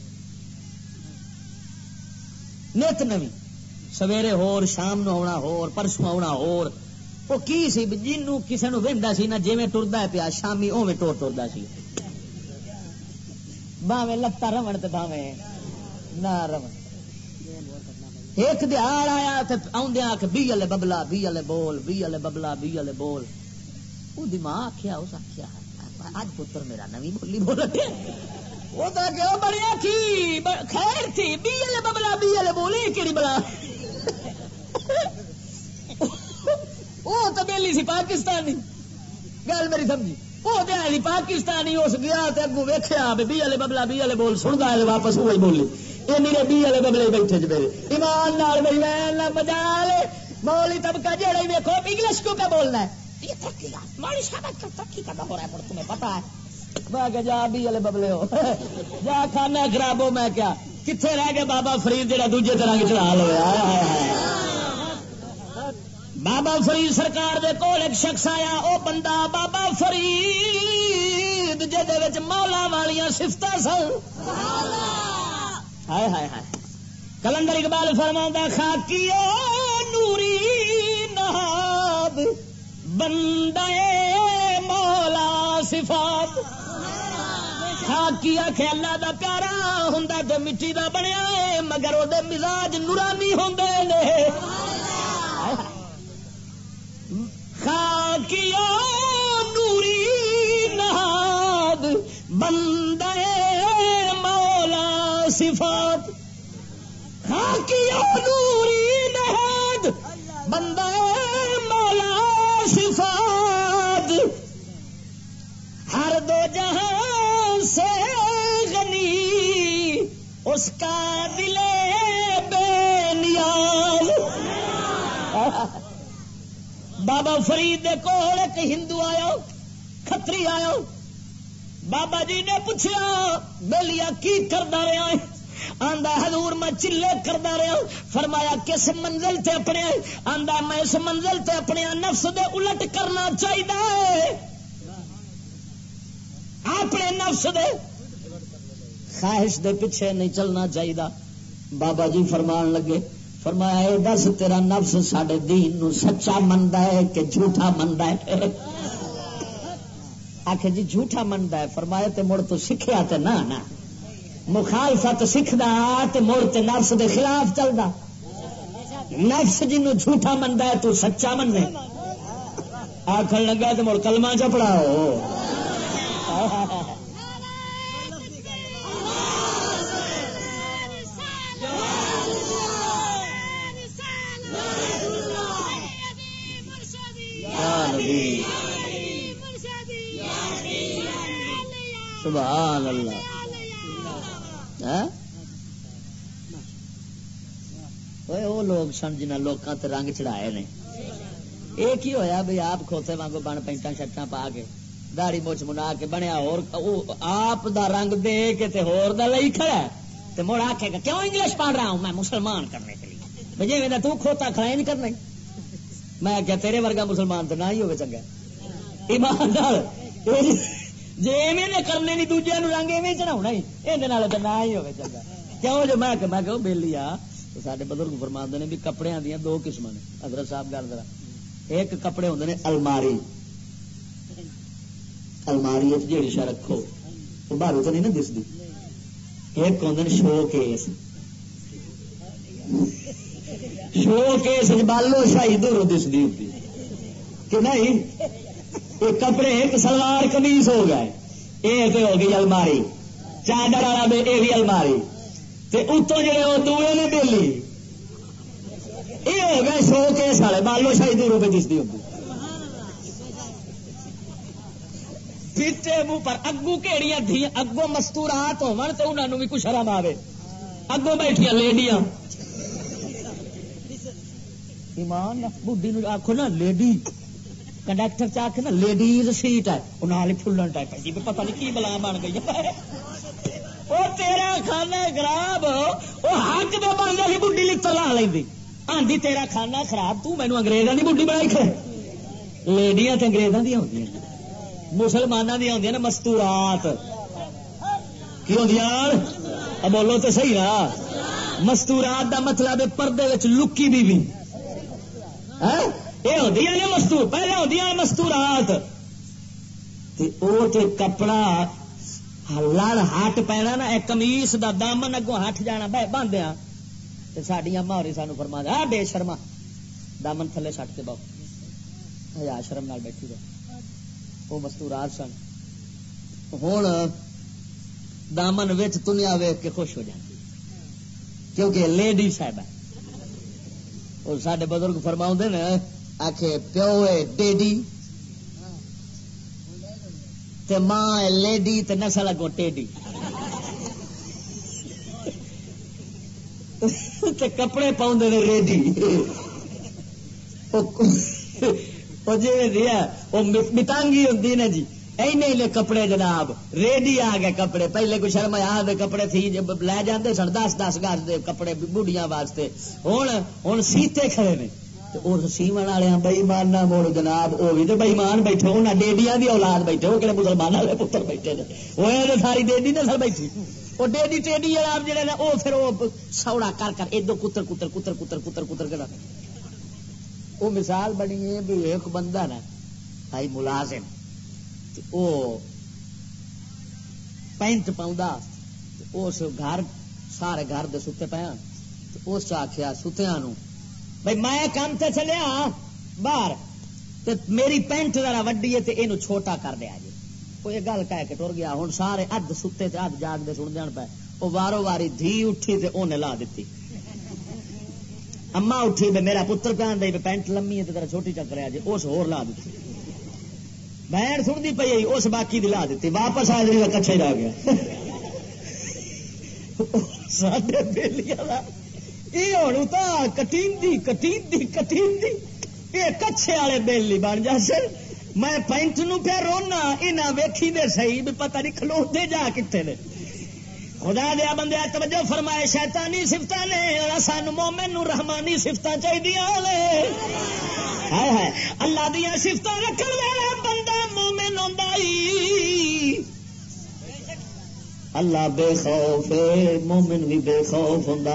نت نوی۔ سویرے ہور، شام نو آنا ہور، پرسوں آنا ہور۔ وہ کی سی؟ جنو کسی نو وہدا سی نہ جی ٹرتا ہے پیا، شامی اوے ٹور ٹرتا سی۔ باوے لتا رمن تو باوے نہ رمن ایک دیہڑ آیا آدھا آخ بی والے ببلا، بی والے بول، بی والے ببلا، بی والے بول۔ وہ دماغ آخیا اس آخیا اج پتر میرا نوی بولی بول وہ تو کہ بڑی تھی خیر تھی، بی والے ببلا، بی والے بولے کہڑی بلا۔ *laughs* وہ تو بیلی سی پاکستانی۔ گل میری سمجھی۔ وہ دہلی پاکستانی اس گیا اگو ویخیا بی والے ببلا بی والے بول سنتا ہے واپس وہی بولی۔ یہ میرے بی والے ببلے بیٹھے چ میرے۔ ایمان نال لے مولی طبقہ جہاں ہی ویکو انگلش کیوں پہ بولنا ہے؟ تمہیں پتا ہے۔ میں جا بی والے ببلے ہو۔ *laughs* جا کھانا خراب ہو، میں کیا؟ کتنے رہ گئے بابا فرید جہاں دوجے طرح کی چڑھا لوگ بابا فرید سرکار دے کول ایک شخص آیا، او بندہ بابا فرید جہد مولا والیاں سفت سن۔ ہائے ہائے ہائے۔ کلندر اقبال فرما خاکی نوری نہاد، بندہ مولا صفات۔ خاکی آخ اللہ دا پیارا ہوں تو مٹی دا بنیا مگر وہ مزاج نورانی ہوں خاکیا نوری نہاد بندے مولا صفات۔ خاکیا نوری نہاد بندہ بابا فرید کول ایک ہندو آیا کتری آیا۔ بابا جی نے پوچھا بولیا، کی کردا رہا ہے؟ آندا، حضور میں چلے کردا رہا فرمایا، کس منزل تے اپنے؟ آندا، میں اس منزل تے اپنے نفس دے الٹ کرنا چاہیے اپنے نفس دے خواہش دے پیچھے نہیں چلنا چاہیے بابا جی فرمان لگے فرمایا، اے دس، تیرا نفس سڈے دین نو سچا منتا ہے کہ جھوٹا منتا ہے؟ آخ جی جھوٹا منتا ہے، فرمایا تے مڑ تو سیکھا تے نہ نا مخالفت سیکھدا تے مڑ تے نفس دے خلاف چلدا۔ نفس جنو جھوٹا منتا ہے، تو سچا مننے آخر لگا تو مڑ کلمہ چپڑا ہو سبحان اللہ۔ ہاں؟ وہ لوگ سن جنہ لوگوں تے رنگ چڑھائے نے۔ ایک ہی ہویا بھائی آپ کھوتے وانگو بن پینٹا شرٹا پا کے داڑی مچ منا کے بنیا اور آپ دا رنگ دے کے تے ہور دا لئی کھڑا ہے۔ تے مڑ آکھے گا، کیوں انگلش پڑھ رہا ہوں میں مسلمان کرنے کے لیے؟ بجے میں تو کھوتا کھڑا نہیں۔ کرنا میں کیا تیرے ورگا مسلمان تو نہ ہی ہوگا چنگا۔ ایمان جی ایویں کرنے نہیں دوجے نو رنگ ایویں چڑھا ہی یہ نہ ہی ہوگا چنگا کیوں جو میں میں کہ بہلی آ سارے بزرگ فرما نے بھی کپڑے دیا دو قسم نے حضرت صاحب گل ذرا ایک کپڑے ہوں نے الماری الماری جیڑی شا رکھو وہ باہر تو نہیں نا دستی ایک ہوں شو کیس شو کیس بالو شاہی دور دستی ہوتی کہ نہیں یہ کپڑے ایک سلوار کمیز ہو گئے۔ ایک ہو گئی الماری۔ چادر والا بے یہ بھی الماری۔ اتوں جڑے وہ دوے نے بےلی یہ ہو گئے شو کیس والے۔ بالو شاہی دوروں پہ دستی ہوتی پیچھے منہ پر اگو کہڑیاں تھی اگوں مستورات ہو بھی کچھ شرم آئے اگوں بیٹھیا لیڈیاں۔ ایمان بڈی آخو نا لیڈی۔ کنڈکٹر چ آخ نا لیڈیز سیٹ ہے وہ نال ہی فلن ٹائپ جی پتہ نہیں کی بلا بن گئی وہ تیرا کھانا خراب وہ حق دے بن گیا بڈی لکھ لا لینی آندی تیرا کھانا خراب تو مینو انگریزوں کی بڈی بنائی کھڑے لیڈیاں تے انگریزوں دیا ہوتی مسلمانوں دیا ہوتی نا مستورات کی ہوتی بولو تو صحیح نا مستورات دا مطلب ہے پردے لکی بھی بھی یہ ہوتی نے مستور پہلے ہوتی مستورات۔ کپڑا لڑ ہٹ پینا نا کمیس دا دامن اگوں ہٹ جانا، بہ باندھیا سڈیا ماہوری سانو فرما دیا بے شرما۔ دامن تھلے سٹ کے بہت ہزار شرم نال بیٹھی رہے وہ مستورات سن۔ ہوں دامن وچ تنیا ویک کے خوش ہو جاتی کیونکہ لیڈی صاحب ہے اور سڈے بزرگ فرما نے آخ پیو ڈیڈی تے ماں لیڈی تے نسل اگو ٹیڈی تے کپڑے پاؤں نے ریڈی وہ جی دیا وہ مٹانگی ہوتی نا جی اینے کپڑے جناب ریڈی آ گئے کپڑے پہلے کوئی شرم آ دے کپڑے تھی جب لے جاندے سن دس دس گز دے کپڑے بوڑھیاں واسطے ہوں ہوں سیتے کھڑے نے وہ سیون والے بئیمان نہ موڑ جناب وہ بھی تو بئیمان بیٹھے انہیں ڈیڈیاں دی اولاد بیٹھے وہ کہڑے مسلمان والے پتر بیٹھے نے وہ ساری ڈیڈی نسل بیٹھی وہ ڈیڈی ٹیڈی جناب جڑے وہ پھر وہ سوڑا کر کر ادو کتر کتر کتر کتر کتر کتر کر وہ مثال بنی ہے بھی ایک بندہ نا بھائی ملازم وہ پینٹ پاؤں اس گھر سارے گھر دے ستے پیا اس آخیا ستیا نو بھائی میں کام تے چلیا باہر۔ تو میری پینٹ ذرا وڈی ہے تے اینو چھوٹا کر دیا جی۔ وہ یہ گل کہہ کے ٹر گیا ہوں سارے اد ستے تے اد جاگ دے سن دین پہ وہ وارو واری دھی اٹھی تے اونے لا دیتی۔ اما اٹھی بے میرا پتر پہن دے، پینٹ لمی ہے تے ذرا چھوٹی چکر ہے جی اس ہور لا دیتی۔ بہن سنتی پی اس باقی دی لا دیتی۔ واپس آ جی کچھ رہ گیا۔ *laughs* ساڈے بیلیاں یہ ہوں تو کٹی کٹی کٹی یہ کچھے والے بےلی بن جا سر میں پینٹ نو پیا رونا یہاں ویکھی دے سی بھی پتہ نہیں کھلوتے جا کتنے نے خدا دیا بندے توجہ فرمائے شیطانی سفت نے سان مومن نو رحمانی سفت چاہیے اللہ دیا سفت رکھنے والا بندہ مومن آئی اللہ بے خوف مومن بھی بے خوف ہوں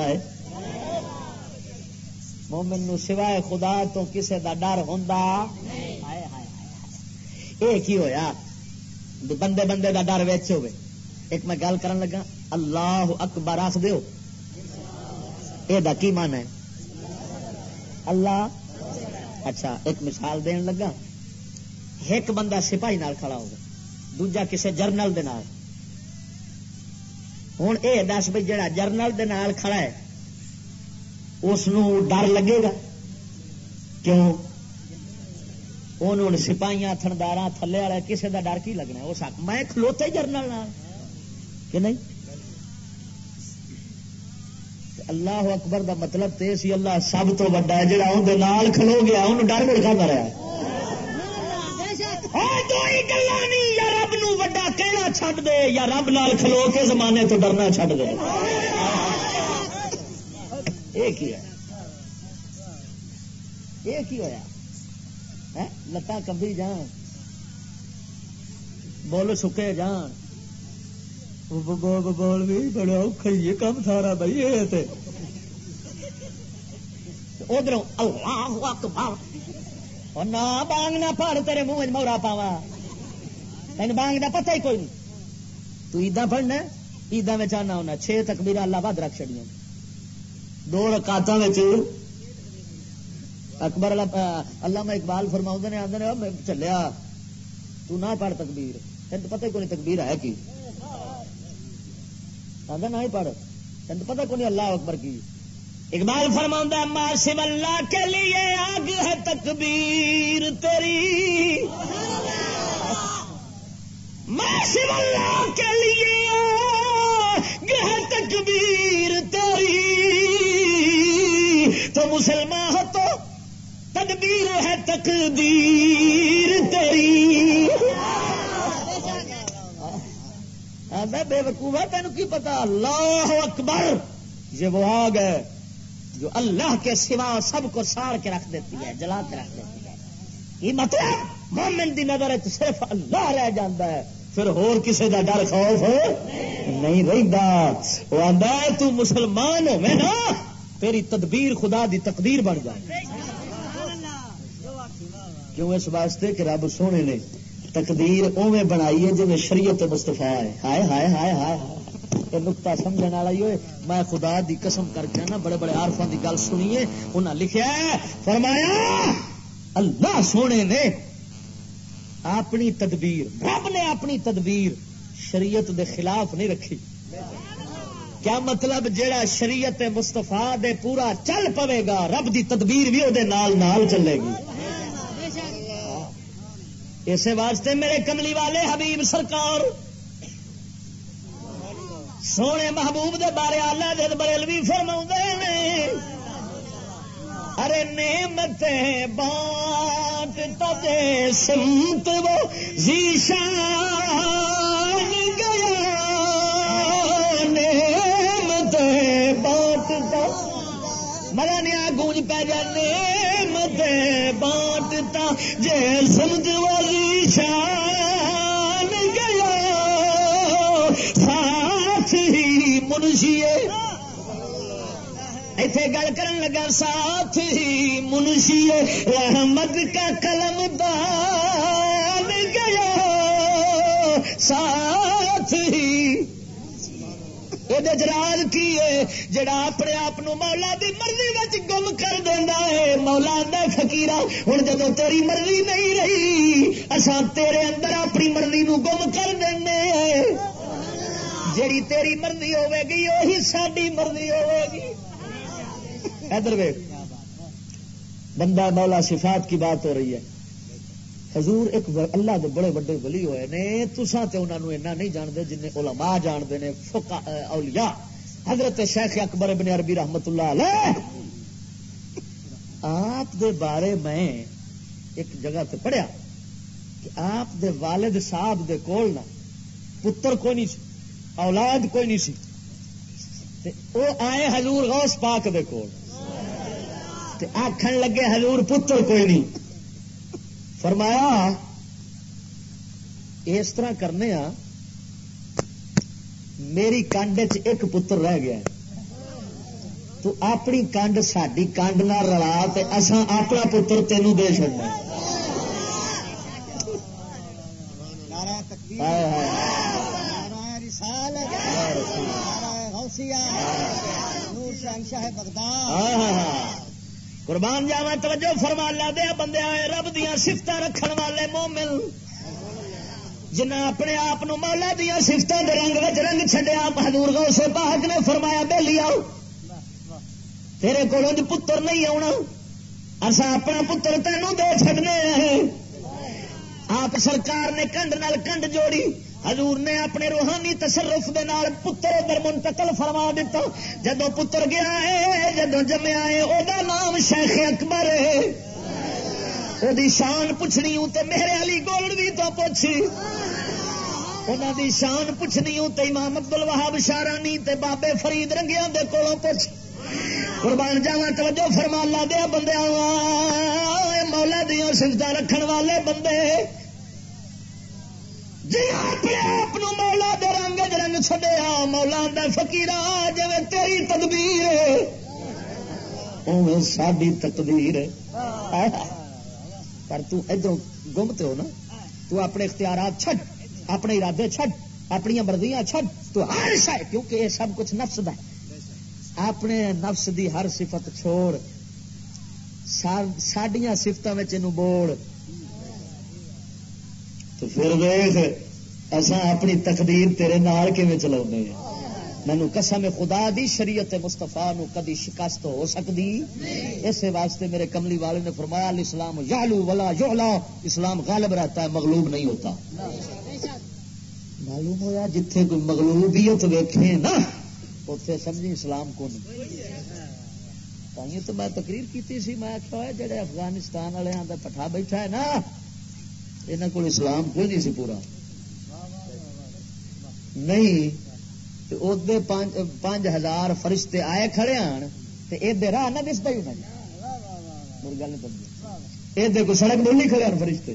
مومن نو سوائے خدا تو کسے دا ڈر ہوں یہ کی ہویا؟ بندے بندے دا ڈر ویچ ہوئے۔ ایک میں گل کرن لگا، اللہ اکبر آخ دیو۔ یہ دا کی مان ہے؟ اللہ۔ اچھا ایک مثال دین لگا۔ ایک بندہ سپاہی نال کھڑا ہوگا، دوجا کسے جرنل دے نال۔ ہوں یہ دس بھائی جڑا جرنل دے نال کھڑا ہے اس ڈر لگے گا۔ کیوں؟ سپاہیاں تھندار تھلے والا کسی کا ڈر کی لگنا اس میں کھلوتے جرنل کہ نہیں؟ اللہ اکبر دا مطلب تو سی، اللہ سب تو وا ہے جا نال کھلو گیا انہوں ڈر مل کھانا رہا یا رب نو وڈا کہنا چھڈ دے، یا رب نال کھلو کے زمانے تو ڈرنا چھڈ دے۔ یہ ہوا لتاں کمبی جان۔ بول سکے جان۔ بول بھی بڑا اوکھا کم سارا بھائی ادھر اللہ اکبر۔ نہ بانگ نہ پڑ تیرے منہ مورا پاوا تین بانگ کا پتہ ہی کوئی نہیں۔ تو عیدا پڑھنا عیدا میں آنا ہونا چھ تکبیر اللہ بد رکھ چڑیا دو رکاط اکبر اللہ میں اقبال فرما نے آدھے چلیا، تو نہ پڑھ تکبیر۔ تین تو پتہ ہی کوئی تکبیر ہے کی۔ آدھا نہ ہی پڑھ۔ تین تو پتہ کوئی اللہ اکبر کی۔ اقبال فرما ماسم اللہ کے لیے آگ ہے تکبیر تیری۔ ماسم اللہ کے لیے آگ ہے تکبیر تیری۔ تو مسلمان ہو تو تدبیر ہے تقدیر تیری۔ بے وقوع تین کی پتا؟ اللہ اکبر۔ یہ وہ آگ ہے جو اللہ کے سوا سب کو ساڑ کے رکھ دیتی ہے، جلا کے رکھ دیتی ہے۔ یہ مطلب مومن دی نظر صرف اللہ رہ جاتا ہے، پھر ہور کسی کا ڈر، خوف نہیں رہتا وہ آدھا تو مسلمان ہو میں نا۔ تیری تدبیر خدا دی تقدیر بن جائے۔ کیوں اس واسطے کہ رب سونے نے تقدیر اوے بنائی ہے جی شریعت مستفا ہے۔ ہائے ہائے ہائے ہائے یہ نکتا سمجھنے والا ہی ہوئے۔ میں خدا دی قسم کر کے نا بڑے بڑے آرفان دی گل سنیے انہیں لکھا ہے، فرمایا، اللہ سونے نے اپنی تدبیر، رب نے اپنی تدبیر شریعت دے خلاف نہیں رکھی۔ کیا مطلب جیڑا شریعت مستفا دے پورا چل پوے گا، رب دی تدبیر بھی وہ نال نال چلے گی۔ اسی واسطے میرے کملی والے حبیب سرکار، سونے محبوب دے بارے آلہ دل بریلوی فرما نے، ارے نعمت بانٹ تجے سمت وہ زیشان گیا۔ مرا نیا گونج پہ جانے مت بانٹتا، جے سمجھ والی شان گیا۔ ساتھ ہی منشی ایتھے گل کرن لگا، ساتھ ہی منشی رحمت کا قلم دان گیا۔ ساتھ ہی جراج کی ہے جڑا اپنے آپ مولا دی مرضی گم کر دینا ہے مولا آدھا فکیر ہوں جب تیری مرضی نہیں رہی اصا تیرے اندر اپنی مرضی نو گم کر دینے جیڑی تیری مرضی ہوے گی وہی ساری مرضی ہوے گی ادھر بندہ مولا صفات کی بات ہو رہی ہے حضور ایک اللہ دے بڑے بڑے ولی ہوئے نے تسا تے انہوں نے اینا نہیں جانتے جن علماء جانتے نے، فقہ اولیاء۔ حضرت شیخ اکبر ابن عربی رحمت اللہ علیہ۔ آپ دے بارے میں ایک جگہ تے پڑھیا کہ آپ دے والد صاحب دے کول نہ پتر کوئی نہیں سی، اولاد کوئی نہیں سی۔ تے او آئے حضور غوث پاک دے کول۔ تے آکھن لگے حضور پتر کوئی نہیں۔ فرمایا اس طرح کرنے ہاں میری کانڈ ایک پتر رہ گیا۔ تو اپنی کانڈ ساری کانڈ نہ رلا تو اسان اپنا پتر تینوں دے چڑنا قربان جاوا توجہ فرما لا دیا بندے آئے، رب دیا سفت رکھن والے مومل جنہ اپنے آپ مولا دیا سفتوں کے رنگ میں رنگ چڈیا بہادور گو سے پاک نے فرمایا بے لیا تیرے کو پتر نہیں آنا اصا اپنا پتر تینوں دے چڈنے آپ سرکار نے کنڈ نال کنڈ جوڑی۔ حضور نے اپنے روحانی تصرف دے نال پتر ادھر منتقل فرما دیتا۔ جدو پتر گیا ہے جدو جمیا ہے وہ نام شیخ اکبر ہے۔ وہ شان پوچھنی ہوں تے میرے علی گولڈوی تو پوچھ انہوں دی شان پوچھنی ہوں تے امام ابدل وہاب شارانی تے بابے فرید رنگیا دے کولوں پوچھ۔ قربان جاوا توجہ فرما لا دیا بندے مولا دیا سفت رکھن والے بندے۔ جی اپنے آپ مولا دے رنگ رنگ چڈیا مولا فکیر جی تیری تدبیر ساری تقدیر پر تدھر گمتے ہو نا۔ تو اپنے اختیارات چھڈ، اپنے ارادے چھڈ اپنی مرضیاں چھڈ۔ تو ہر شاید کیونکہ یہ سب کچھ نفس دا اپنے نفس دی ہر صفت چھوڑ۔ سڈیا سفت بوڑ۔ تو پھر ویخ اصا اپنی تقدیر تیرے نال کیون چلا مینو قسم خدا دی شریعت مستفا نو کدی شکست ہو سکتی اس واسطے میرے کملی والے نے فرمایا اسلام یالو ولا یولا اسلام غالب رہتا ہے، مغلوب نہیں ہوتا۔ معلوم ہوا جتھے کوئی مغلوبیت ویکھے نا اتے سمجھی اسلام کو نہیں تو میں تقریر کی سی، میں آخیا جڑے افغانستان والے کا پٹھا بیٹھا ہے نا یہاں کو اسلام کوئی نہیں سی پورا۔ نہیں پانچ ہزار فرشتے آئے کھڑے آن ادھر راہ نہ دستا ہی گل نہیں ادھر کو سڑک بولی کھڑے آن فرشتے۔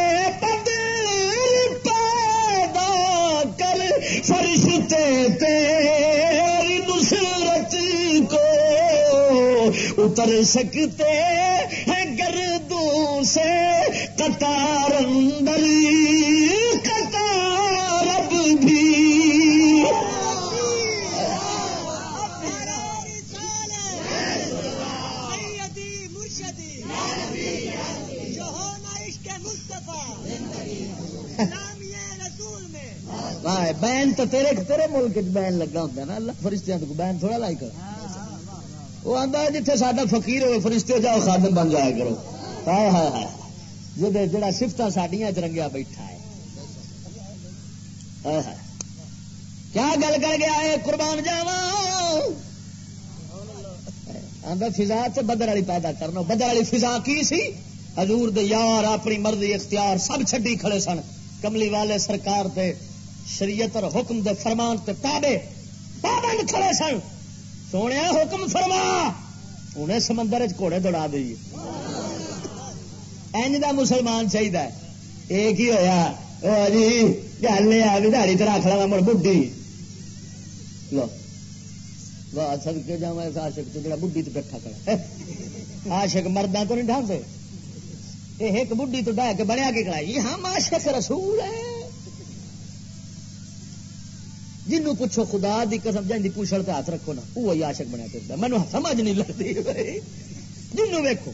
اتر سکتے ہیں گردوں سے قطار اندر قطار اب بھی۔ بین تو تیرے تیرے ملک بین لگا ہوتا ہے نا۔ اللہ فرشتیاں کو بین تھوڑا لائی کر وہ آتا جیتے ساڈا فقیر ہوئے، فرشتے جاؤ، خادم بن جایا کرو۔ ہائے جی جڑا سفت سڈیا چرنگیا بیٹھا ہے۔ کیا گل کر گیا ہے؟ قربان جاوا آدھا فضا تو بدر والی پیدا کرنا بدر والی فضا کی سی؟ حضور دے یار، اپنی مرضی، اختیار سب چڈی کھڑے سن۔ کملی والے سرکار دے شریعت اور حکم دے فرمان تے تابے پابند کھڑے سن۔ سونے حکم فرما۔ انہیں سمندر گھوڑے دوڑا دئیے اج کا مسلمان چاہیے ایک ہی ہوا جی گل یہ دہڑی تو رکھ لا مڑ بڈی لو۔ سد کے جا آشک جا بڈی تو بیٹھا کر آشک مردہ تو نہیں ڈھانسے یہ ایک بڈی تو ڈہ کے بنیا کے کرائی ہم آشک رسول ہے جنوں پوچھو خدا دی قسم جن کی پوچھڑ ہاتھ رکھو نا وہی آشک بنیا پھر مینو سمجھ نہیں لگتی جنوں ویکو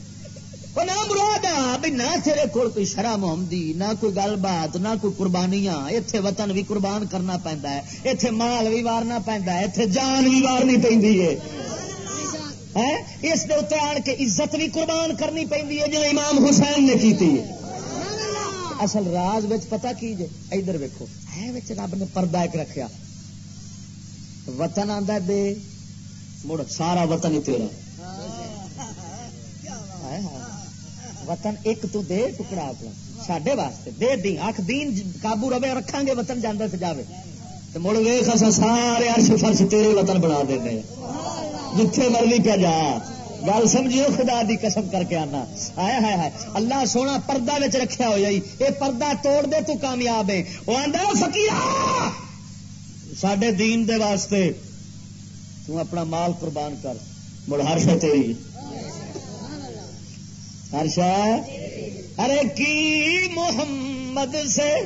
نہ مراد نہ تیرے کول کوئی نہ کوئی گل بات نہ کوئی قربانیاں۔ وطن بھی قربان کرنا پہنتا ہے اتے مال بھی وارنا پہنتا ہے اتے جان بھی وارنی پی اس کے اتنے آن کے عزت بھی قربان کرنی پہ جو امام حسین نے کی اصل راز پتا کی جے؟ ادھر ویکو ہے رب نے پردہ ایک رکھا وطن آدھا دے مڑ سارا وطن ہی تیرا۔ وطن ایک تو دے ٹکڑا اپنا۔ سڈے واسطے دے دی آخ دین قابو رہے رکھا گے وطن جانا سے جائے تو مڑ ویخ اصا سارے ارش فرش تیرے وطن بنا دیں جتھے مرضی پہ جا۔ گل سمجھیو خدا دی قسم کر کے آنا۔ آیا ہے ہے اللہ سونا پردہ رکھا ہو جائی یہ پردہ توڑ دے، تو کامیاب ہے وہ آدھا فکیر سڈے دین دے واسطے تو اپنا مال قربان کر۔ مڑ ہر شا تیری۔ ہر شا ارے کی محمد سے۔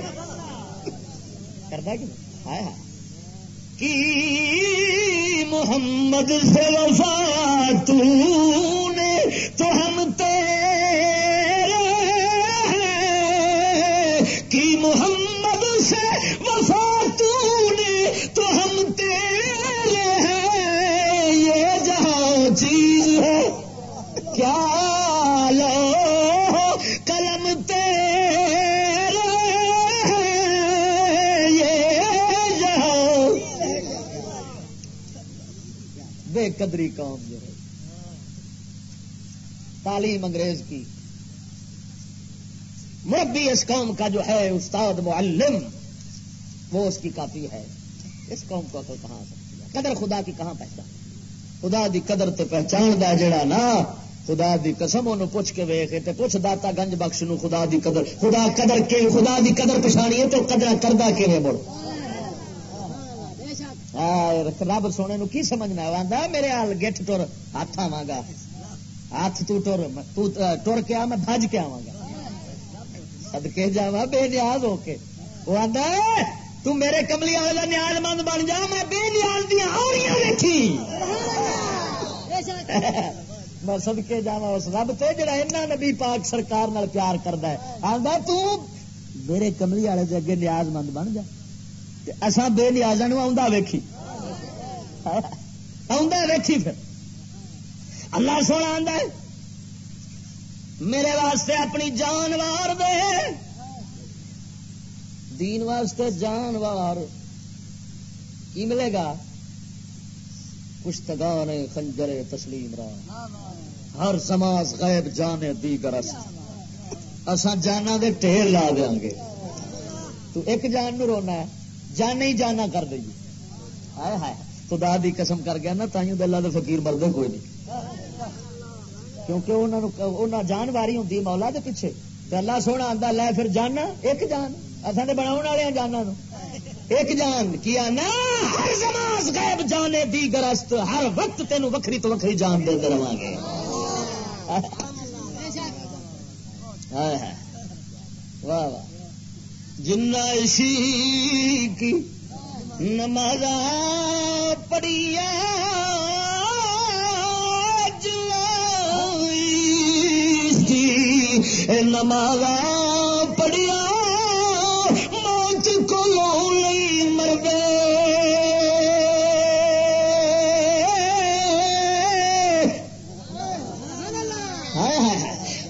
کرتا کہ آیا کی محمد سے وفا تو نے تو ہم تیرے تیرے ہیں، یہ جہاں چیز ہے۔ کیا لو قلم تیرے ہیں یہ جہاں۔ بے قدری قوم جو ہے۔ تعلیم انگریز کی۔ مربی اس قوم کا جو ہے، استاد معلم، وہ اس کی کافی ہے۔ اس قوم کو عقل کہاں سکتی ہے قدر خدا کی کہاں پہچان؟ خدا دی قدر تے پہچان دا جڑا نا، خدا دی قسم انہوں پوچھ کے ویخ تے پوچھ داتا گنج بخش نو خدا دی قدر۔ خدا قدر کے خدا دی قدر پچھانی ہے تو قدر کردہ کے مڑ؟ رب سونے نو کی سمجھنا آتا میرے حال گٹ ٹر ہاتھ آوا گا ہاتھ تو ٹر ٹر کے آ میں بج کے آوا گا سدکے جا بے نیاز ہو کے۔ وہ آتا تو میرے کملی والے کا نیاز مند بن جا، میں بے نیاز دیا آڑیاں دیکھی *laughs* میں سدکے جا اس رب سے جڑا اینا نبی پاک سرکار نال پیار کرتا ہے۔ آتا تو میرے کملی والے کے اگے نیاز مند بن جا۔ اصا بے نیازا نو آ ویکھی۔ *laughs* ویکھی پھر۔ اللہ سونا آدھا میرے واسطے اپنی جانوار دے۔ دین واسطے جانوار کی ملے گا؟ پشتگان خنجر تسلیم را۔ ہر سماس غیب جانے دی گرس اسا جانا دے ٹھیر لا دیا گے۔ تو ایک جان نو رونا ہے۔ جانے ہی جانا کر دے ہائے ہائے۔ خدا دی قسم کر گیا نا، تائیوں دلہ دے فقیر مردے کوئی نہیں۔ کیونکہ انہوں جان واری ہوں مولا دے پیچھے۔ اللہ سونا آتا لے پھر جانا، ایک جان۔ اصل نے بنا والے جانا ایک جان کیا نا ہر سماس غیب جانے دی گرست، ہر وقت تینوں وکری تو وکری جان دے رہا گے۔ واہ واہ۔ جنا کی نماز پڑھیا نماز پڑھیا موت کو نہیں مرد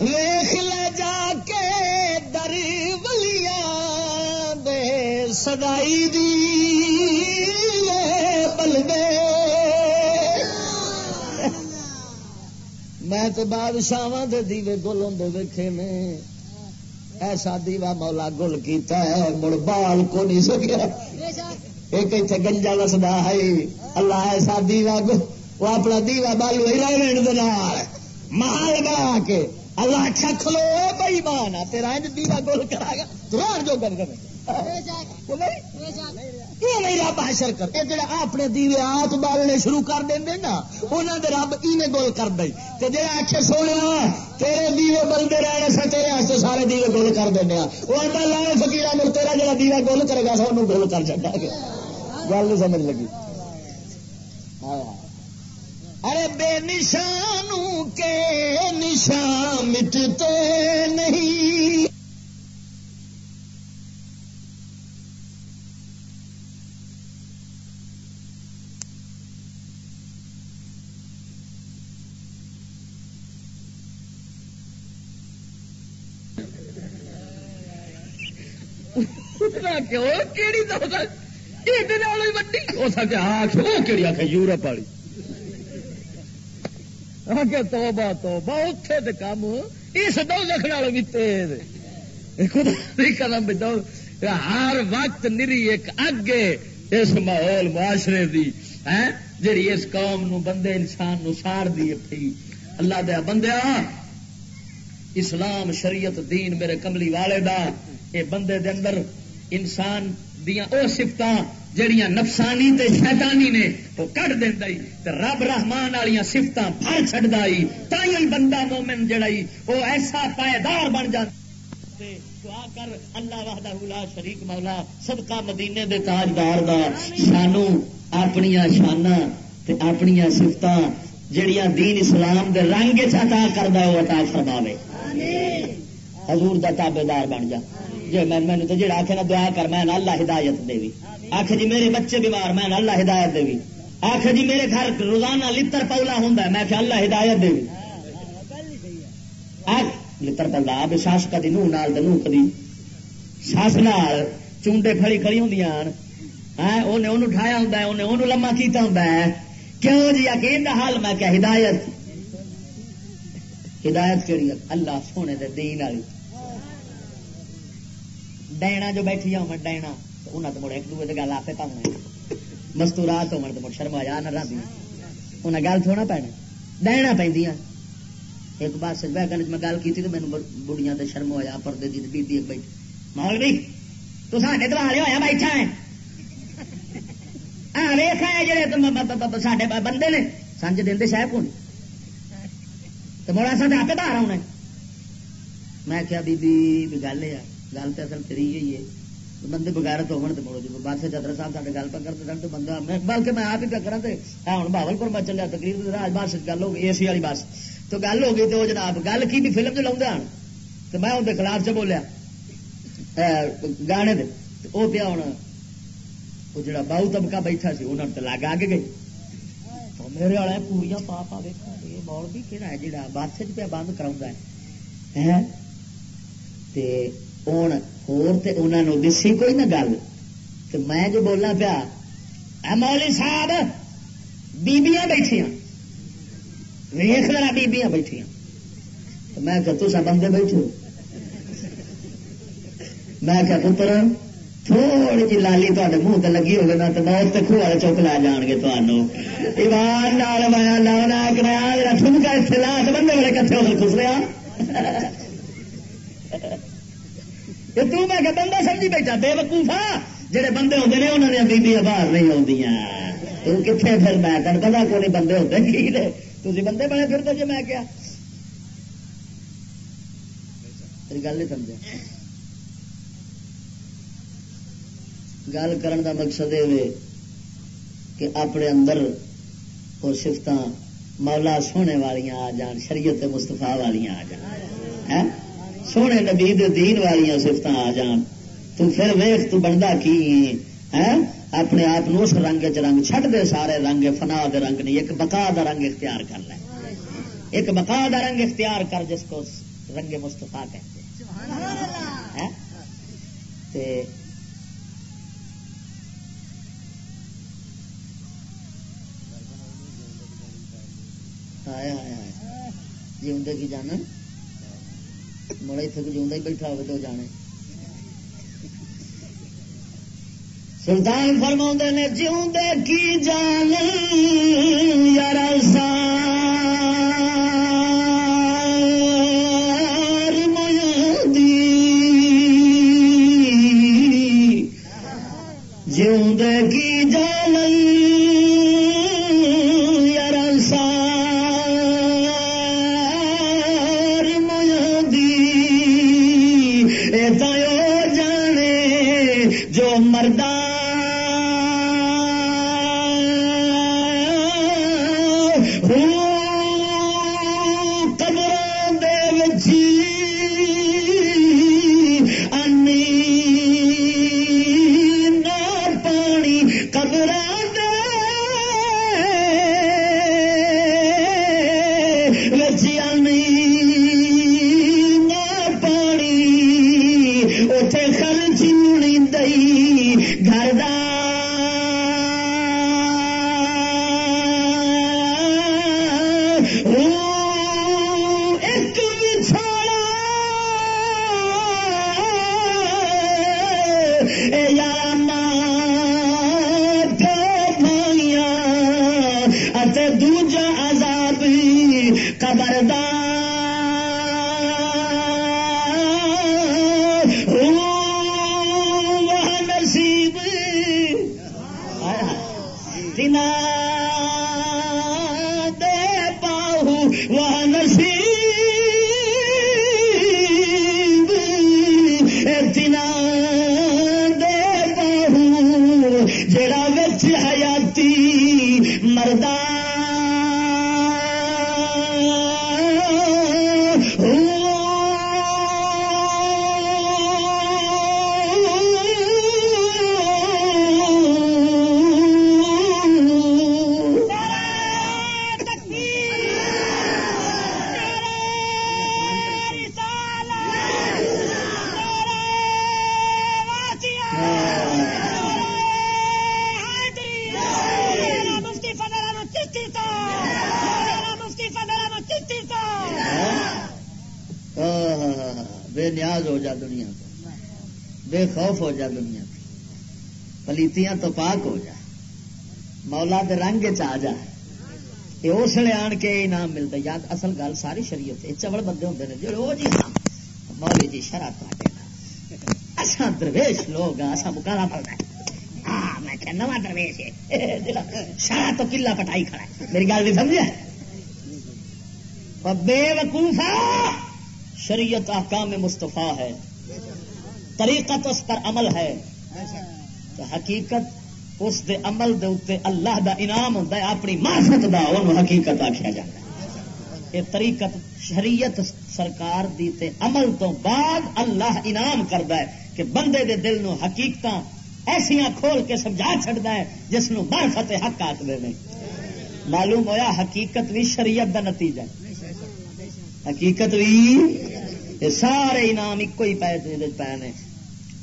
ویخ ل جا کے در بلیا دے سدائی دی بلدے میں تو بادشاہ دے دیوے گل ہوں ویکھے نے۔ ایسا دیوا مولا گل کیتا ہے مڑ بال کو نہیں سکیا۔ ایک اتنے گنجا وسدا ہے اللہ ایسا دیوا گل وہ اپنا دیوا بالو ہی محل بنا کے اللہ چکھ لو بئی مان تیرا دیوا گول کرا گا جو گل کرے۔ یہ رب حشر کر یہ جڑا اپنے دیوے آپ بالنے شروع کر دیں نا انہوں نے رب ایویں گول کر دے تے جڑا آخے سونے، تیرے دیوے بلتے رہے سا تیرے واسطے سارے دیوے گول کر دینا وہ آتا لائے فکیر مر تیرا جڑا دیوا گول کرے گا سب گول کر چڑھا گیا گل نہیں سمجھ لگی۔ ارے، بے نشانوں کے نشان مٹتے نہیں۔ ہاں، یورپ والی۔ تو بات اتے تو کام اس دو لکھن والے بھی تیز۔ قدم ہر وقت نری ایک اگے اس ماحول معاشرے دی جی اس قوم نو بندے، انسان نو سار دی پی اللہ دیا بندیا، اسلام، شریعت، دین میرے کملی والے دا، اے بندے دے اندر انسان دیا او سفت جہیا نفسانی تے شیطانی نے وہ کٹ دینا رب رحمان والی سفت پھڑ چڑھتا تھی بندہ مومن جڑائی وہ ایسا پائیدار بن جا دعا کر اللہ وحدہ لا شریک مولا صدقہ مدینے دے تاجدار دا۔ سانو اپنی اپنی جڑیاں دین اسلام دے رنگ عطا کردا وہ عطا فرماوے۔ حضور دا تابے دار بن جا۔ جی میں مینو تو جڑا آخے نا دعا کر میں اللہ ہدایت دے آخ جی میرے بچے بیمار میں اللہ ہدایت دے آخ جی میرے گھر روزانہ لتر پولا ہوں میں کہ اللہ ہدایت دے لتر پولا اب ساس کدی نو نال نو کدی سس نال چونڈے پھڑی کھڑی ہوں انہیں اٹھایا ہوں انہیں لما کیتا ہوں کیوں جی یقین دا حال میں کیا ہدایت ہدایت کہڑی اللہ سونے دے دین والی ڈینا جو بیٹھی ہو ڈینا انہیں تو مڑ ایک دوے گل آپ پاؤنا مستورات ہو تو مڑ شرم آیا نہ رہی انہیں گل تھوڑا پینا ڈینا پہ ایک بار سجبہ گنج میں گل کی تو مینو بڑیاں تے شرم ہوا پردے دی بی بی بیٹھی مولوی تو ساڈے دوالے ہوا بیٹھا ہے ہاں ویخ جڑے ساڈے بندے نے سنج دے شہ کون تو مڑا سا آپ باہر آنا میں کیا بی بی گل ہے گل تو اصل تیری ہی ہے۔ بندے بغیر تو ہونے مڑو جی۔ بس چدر صاحب سارے گل پہ کرتے سن تو بندہ بلکہ میں آپ ہی پہ کرا ہوں بہبل پور میں چلیا، تقریر راج بس گل ہو گئی، اے سی والی بس۔ تو گل ہو گئی تو جناب، گل کی بھی فلم چ لا تو میں اندر خلاف چ بولیا گانے دے وہ پیا ہوں وہ جڑا باؤ طبقہ بیٹھا سی انہوں نے لگ آ کے گئی۔ میرے والے پوریا پا پا ویکا بال بھی کہڑا ہے جہاں بس پہ بند کرا ہے؟ ہوں ہو دسی کوئی نہ گل تو میں جو بولنا پیا مولی صاحب بیبیاں بیٹھیا ویخ ذرا بیبیاں بیٹھیا میں کہ تصا بندے بیٹھو میں کہ پتر تھوڑی جی لالی تے منہ تے لگی ہوگی نا تو بہت خوہ والے چوک لا جان گے تمہوں ایمان نال میں لاؤنا کرا ٹھمکا اتنے لا تو بندے بڑے کٹھے ہو کر خس رہا تو میں کہ بندہ سمجھی بیٹھا بے وقوفا جہے بندے ہوتے ہیں انہوں نے بیبیاں باہر نہیں آدی تو کتنے پھر میں تین پتا کو نہیں بندے ہوتے کی تھی بندے بنے پھر جی میں کیا گل نہیں سمجھا گل کرن دا مقصد یہ کہ اپنے اندر اور سفت مولا سونے والیاں آ جان شریعت مستفا والیاں آ جان سونے نبی دین والی سفت آ جان۔ تو پھر ویخ تو بنتا کی اپنے آپ اس رنگ چ رنگ چھٹ دے سارے رنگ فنا دے رنگ نہیں ایک بقا دا رنگ اختیار کر لے۔ ایک بقا دا رنگ اختیار کر جس کو رنگ مستفا کہتے جی کی جانا۔ مڑا اتنے کو جی بیٹھا ہو تو جانے سلطان فرما نے جیوں کی جان یار سان پلیتیاں تو پاک ہو جا مولا دے رنگ چ جا یہ اس لیے آن کے انعام ملتا یاد، اصل گل ساری شریعت چبل بندے ہوتے ہیں۔ جو جی ہاں مولی جی شرح اصا درویش لوگ اصا مکالا پڑتا ہاں میں نواں درویش ہے۔ شرح تو کلا پٹائی کھڑا ہے۔ میری گل بھی سمجھا بے وقوفا شریعت احکام مستفا ہے۔ طریقت اس پر عمل ہے۔ حقیقت، اس دے عمل دے اتنے اللہ دا انعام ہوتا ہے، اپنی معرفت دا ان حقیقت آخیا جاتا ہے۔ یہ طریقت شریعت سرکار دی تے عمل تو بعد اللہ انعام کرتا ہے کہ بندے دے دل نو حقیقت ایسا کھول کے سمجھا چڑتا ہے جس نو معرفت حق آخر میں معلوم ہویا حقیقت بھی شریعت دا نتیجہ۔ حقیقت بھی سارے انعام ایک ہی پائے پے نے۔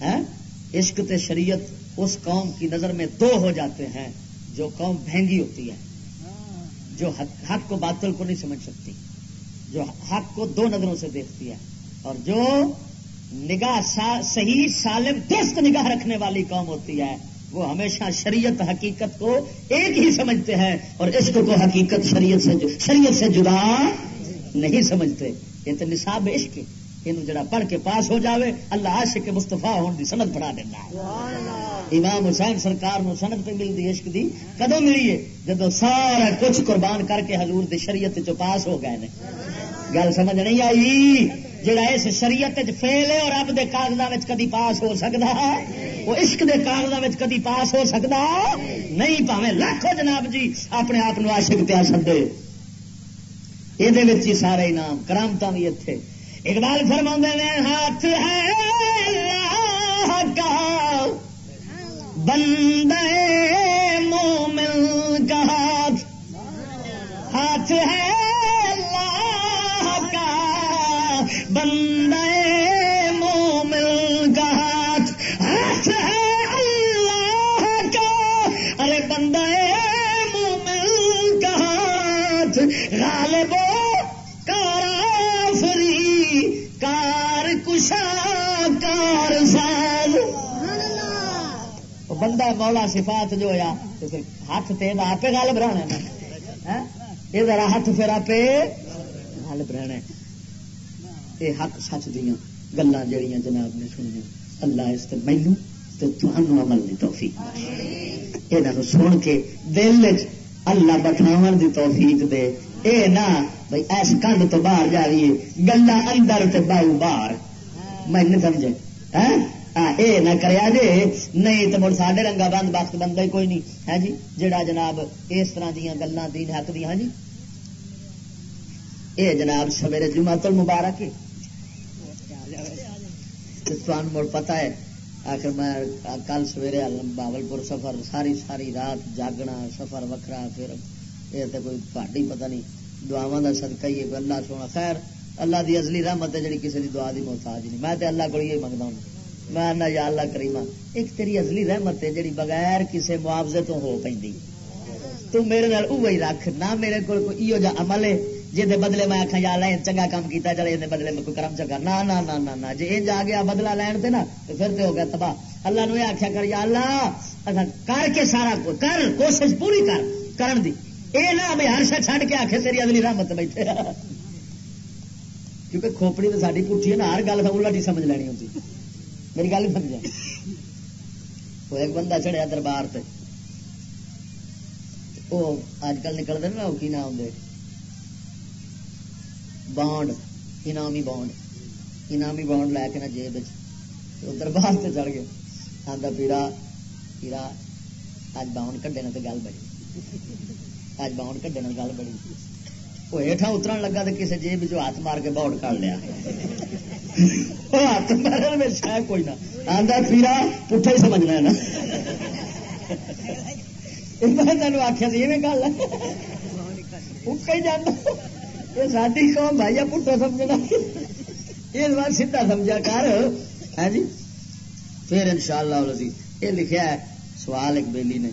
ہاں؟ عشق تے شریعت اس قوم کی نظر میں دو ہو جاتے ہیں جو قوم بہنگی ہوتی ہے، جو حق کو باطل کو نہیں سمجھ سکتی، جو حق کو دو نظروں سے دیکھتی ہے، اور جو نگاہ صحیح، سالم، درست نگاہ رکھنے والی قوم ہوتی ہے، وہ ہمیشہ شریعت، حقیقت کو ایک ہی سمجھتے ہیں، اور عشق کو حقیقت، شریعت سے شریعت سے جدا نہیں سمجھتے، یہ تو نصاب عشق یہ جڑا پڑھ کے پاس ہو جاوے، اللہ عاشق مستفا ہونے کی سنت پڑھا دینا۔ ہے امام حسین سرکار نو سنت پہ ملتی عشق دی کدو ملی ہے؟ جب سارا کچھ قربان کر کے حضور دی شریعت چ پاس ہو گئے نے۔ گل سمجھ نہیں آئی؟ جڑا اس شریعت فیل ہے اور رب دے کاغذات کدی پاس ہو سکتا ہے وہ عشق دے کاغذات کدی پاس ہو سکتا نہیں پاوے لاکھوں جناب جی اپنے آپ عاشق پیا سدے۔ یہ سارے انعام کرامت بھی اتنے اقبال فرما نے، ہاتھ ہے اللہ کا۔ بندے مومن کا ہاتھ۔ ہاتھ ہے اللہ کا۔ بندے بندہ مولا صفات جو ہوا ہاتھ تے آپ گل بنا یہ ذرا ہاتھ پھر آپ گل بنا یہ حق سچ دیا گلا جہیا جناب نے سنیا اللہ اس مینو تو تمہوں عمل کی توفیق یہ سن کے دل اللہ بٹھاو دی توفیق دے۔ اے نہ بھائی ایس کنڈ تو باہر جائیے گلا اندر تے باؤ باہر۔ میں نہیں سمجھے۔ ہاں؟ اے نہ کریا جے نہیں تو مڑ ساڈے رنگا بند، بخت بندہ ہی کوئی نہیں۔ ہے جی؟ جڑا جناب اس طرح دیا گلا دین حق دیا جی؟ اے جناب، سویرے جمع تل مبارک مڑ پتا ہے، آخر میں کل سویرے باول پور سفر، ساری ساری رات جاگنا، سفر وکرا پھر یہ تو کوئی پہاڑی پتہ نہیں دعوا کا سدکا ہی اللہ سونا خیر، اللہ دی ازلی رحمت ہے جی کسی کی دعا دی محتاج نہیں۔ میں اللہ کو یہ منگتا ہوں۔ میں یا اللہ کریما ایک تیری ازلی رحمت ہے جی بغیر کسی معاوضے تو ہو پی تو میرے وہی رکھ، نہ میرے کو جا عمل ہے جی بدلے میں آخا یا اللہ چنگا کام کیتا چلے یہ بدلے میں کوئی کرم چکا نہ نہ نہ نہ نہ جی انج آ گیا بدلا لین تے نا، تو پھر تو ہو گیا تباہ۔ اللہ نو یہ آخیا کر، یا اللہ اچھا، کر کے سارا کو، کر، کوشش پوری کر، کرن دی۔ اے نہ، میں ہر شا چھڈ کے آخے تیری اگلی رحمت بیٹھے۔ کیونکہ کھوپڑی تو ساری پٹھی ہے نا، ہر گل الٹ ہی سمجھ لینی ہوتی میری گل سمجھا؟ وہ ایک بندہ چڑھیا دربار سے وہ اج کل نکلتے نا، وہ کی نام دے؟ بانڈ، انعامی بانڈ۔ انعامی بانڈ لے کے نا جیب دربار سے چڑھ گئے آدھا پیڑا پیڑا، اج باؤنڈ کڈے نا تو گل بڑی۔ اج باؤنڈ کڈے نا گل بڑی۔ وہ ہیٹھا اتر لگا تو کسی جیب جو ہاتھ مار کے باؤنڈ کر لیا ہاتھ مارن میں شاید کوئی نہ آدھا پیڑا پٹھا ہی سمجھنا ہے نا میں تینوں آخیا سی یہ گل جانا یہ ساری قوم بھائی پٹھا سمجھنا اس بار سیدھا سمجھا کر ہے جی پھر ان شاء اللہ یہ لکھا ہے سوال ایک بیلی نے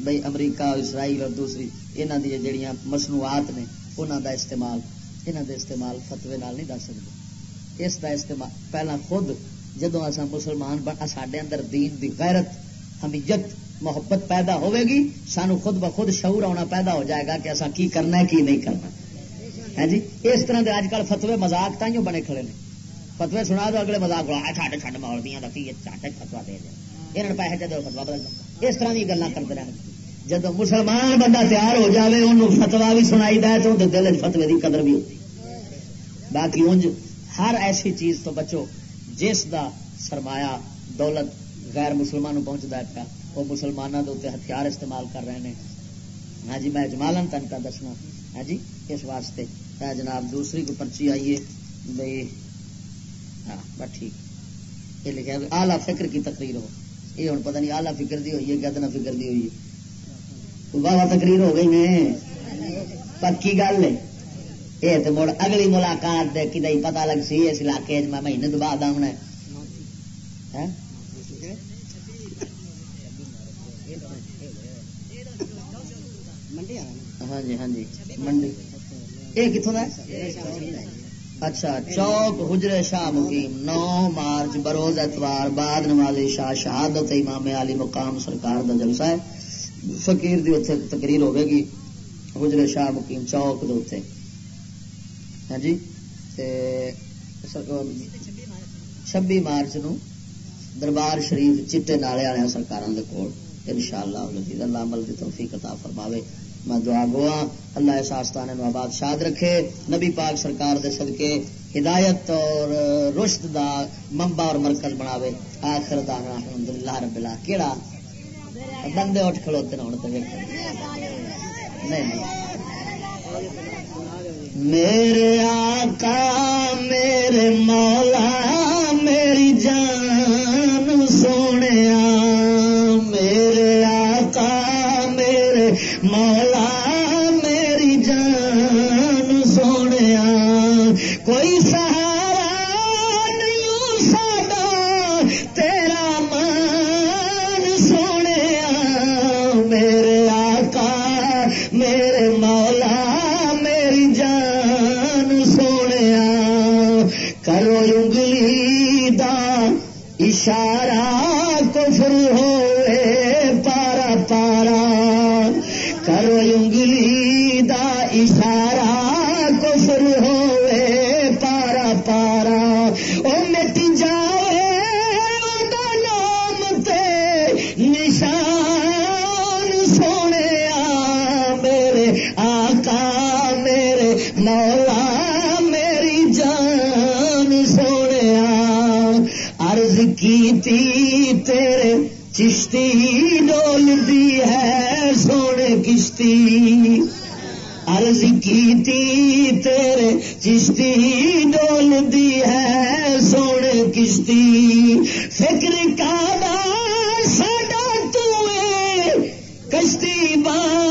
بھائی امریکہ اسرائیل اور دوسری یہاں دیا جہیا مصنوعات نے انہوں کا استعمال یہاں کے استعمال فتوے نہیں دس سکتے اس کا استعمال، پہلا خود جدو اصا مسلمان سڈے اندر دین دی غیرت، حمیت، محبت پیدا ہوے گی سانو خود بخود شعور آنا پیدا ہو جائے گا کہ اصا کی کرنا ہے، کی نہیں کرنا۔ ہے جی؟ اس طرح کے اج کل فتوے مزاق تھی بنے کھڑے نے۔ فتوے سنا دو، اگلے مزاق چھڈ چھڈ مول دیا چٹ فتوا دے دیں یہ پیسے جب فتوا بدل اس طرح کی گلا کرتے رہے جب مسلمان بندہ تیار ہو جائے انہوں فتوا بھی سنائی دے تو دل فتوے کی قدر بھی ہوتی باقی انج ہر ایسی چیز تو بچو جس دا سرمایہ دولت غیر مسلمان پہنچتا ہے پیا۔ وہ مسلمانوں کے اتنے ہتھیار استعمال کر رہے ہیں ہاں جی میں جمالن تن کا دسنا ہاں جی اس واسطے۔ جناب، دوسری کو پرچی آئیے بھائی ہاں بس ٹھیک۔ یہ لکھا آلہ فکر کی تقریر ہو۔ یہ ہوں، پتہ نہیں آلہ فکر دی ہوئی ہے گدنا فکر دی ہوئی ہے۔ بابا تقریر ہو گئی میں۔ پکی گل ہے۔ یہ تو مڑ اگلی ملاقات دے کدی پتا لگ سی، اس علاقے میں مہینے تو بعد آنا ہاں؟, ہاں؟ جی ہاں جی۔ منڈی۔ یہ کتوں کا اچھا چوک حجر شاہ مقیم، نو مارچ، بروز اتوار، بعد نماز شاہ، شہادت امام علی مقام سرکار کا جلسہ ہے۔ فقیر دی اتنے تقریر ہوے گی حجر شاہ مقیم چوک دے ہاں جی؟ چھبی مارچ نو دربار شریف چٹے نالے والے سرکار کے کول۔ ان شاء اللہ اللہ عمل کی توفیق عطا فرماوے۔ میں دعا گوا اللہ اس آستانے نو آباد شاد رکھے۔ نبی پاک سرکار دے صدقے، ہدایت اور رشد دا منبع اور مرکز بناوے۔ آخر دانا الحمدللہ رب اللہ کیڑا؟ بندے اٹھ کھلوتے نہ ہونے نہیں میرے آقا میرے مولا میری جان سونے میرے آقا میرے مولا سارا کی تیرے چشتی ڈولتی ہے سونے کشتی۔ عرض کی تی تیرے چشتی ڈولتی ہے سونے کشتی۔ فکر کا ساڈا تو کشتی بان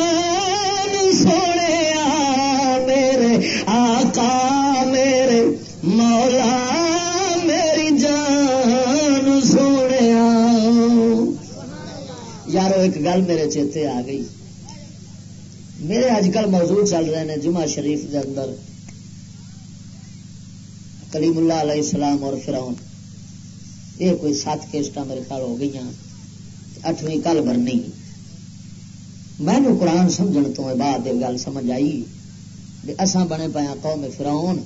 گل میرے چیتے آ گئی۔ میرے اج کل موضوع چل رہے ہیں جمعہ شریف کے اندر۔ کلیم اللہ علیہ السلام اور فراؤن یہ کوئی سات کیسٹ میرے خیال ہو گئی اٹھویں کل برنی میں قرآن سمجھن تو بعد یہ گل سمجھ آئی کہ اسان بنے پایا ہاں قوم فراؤن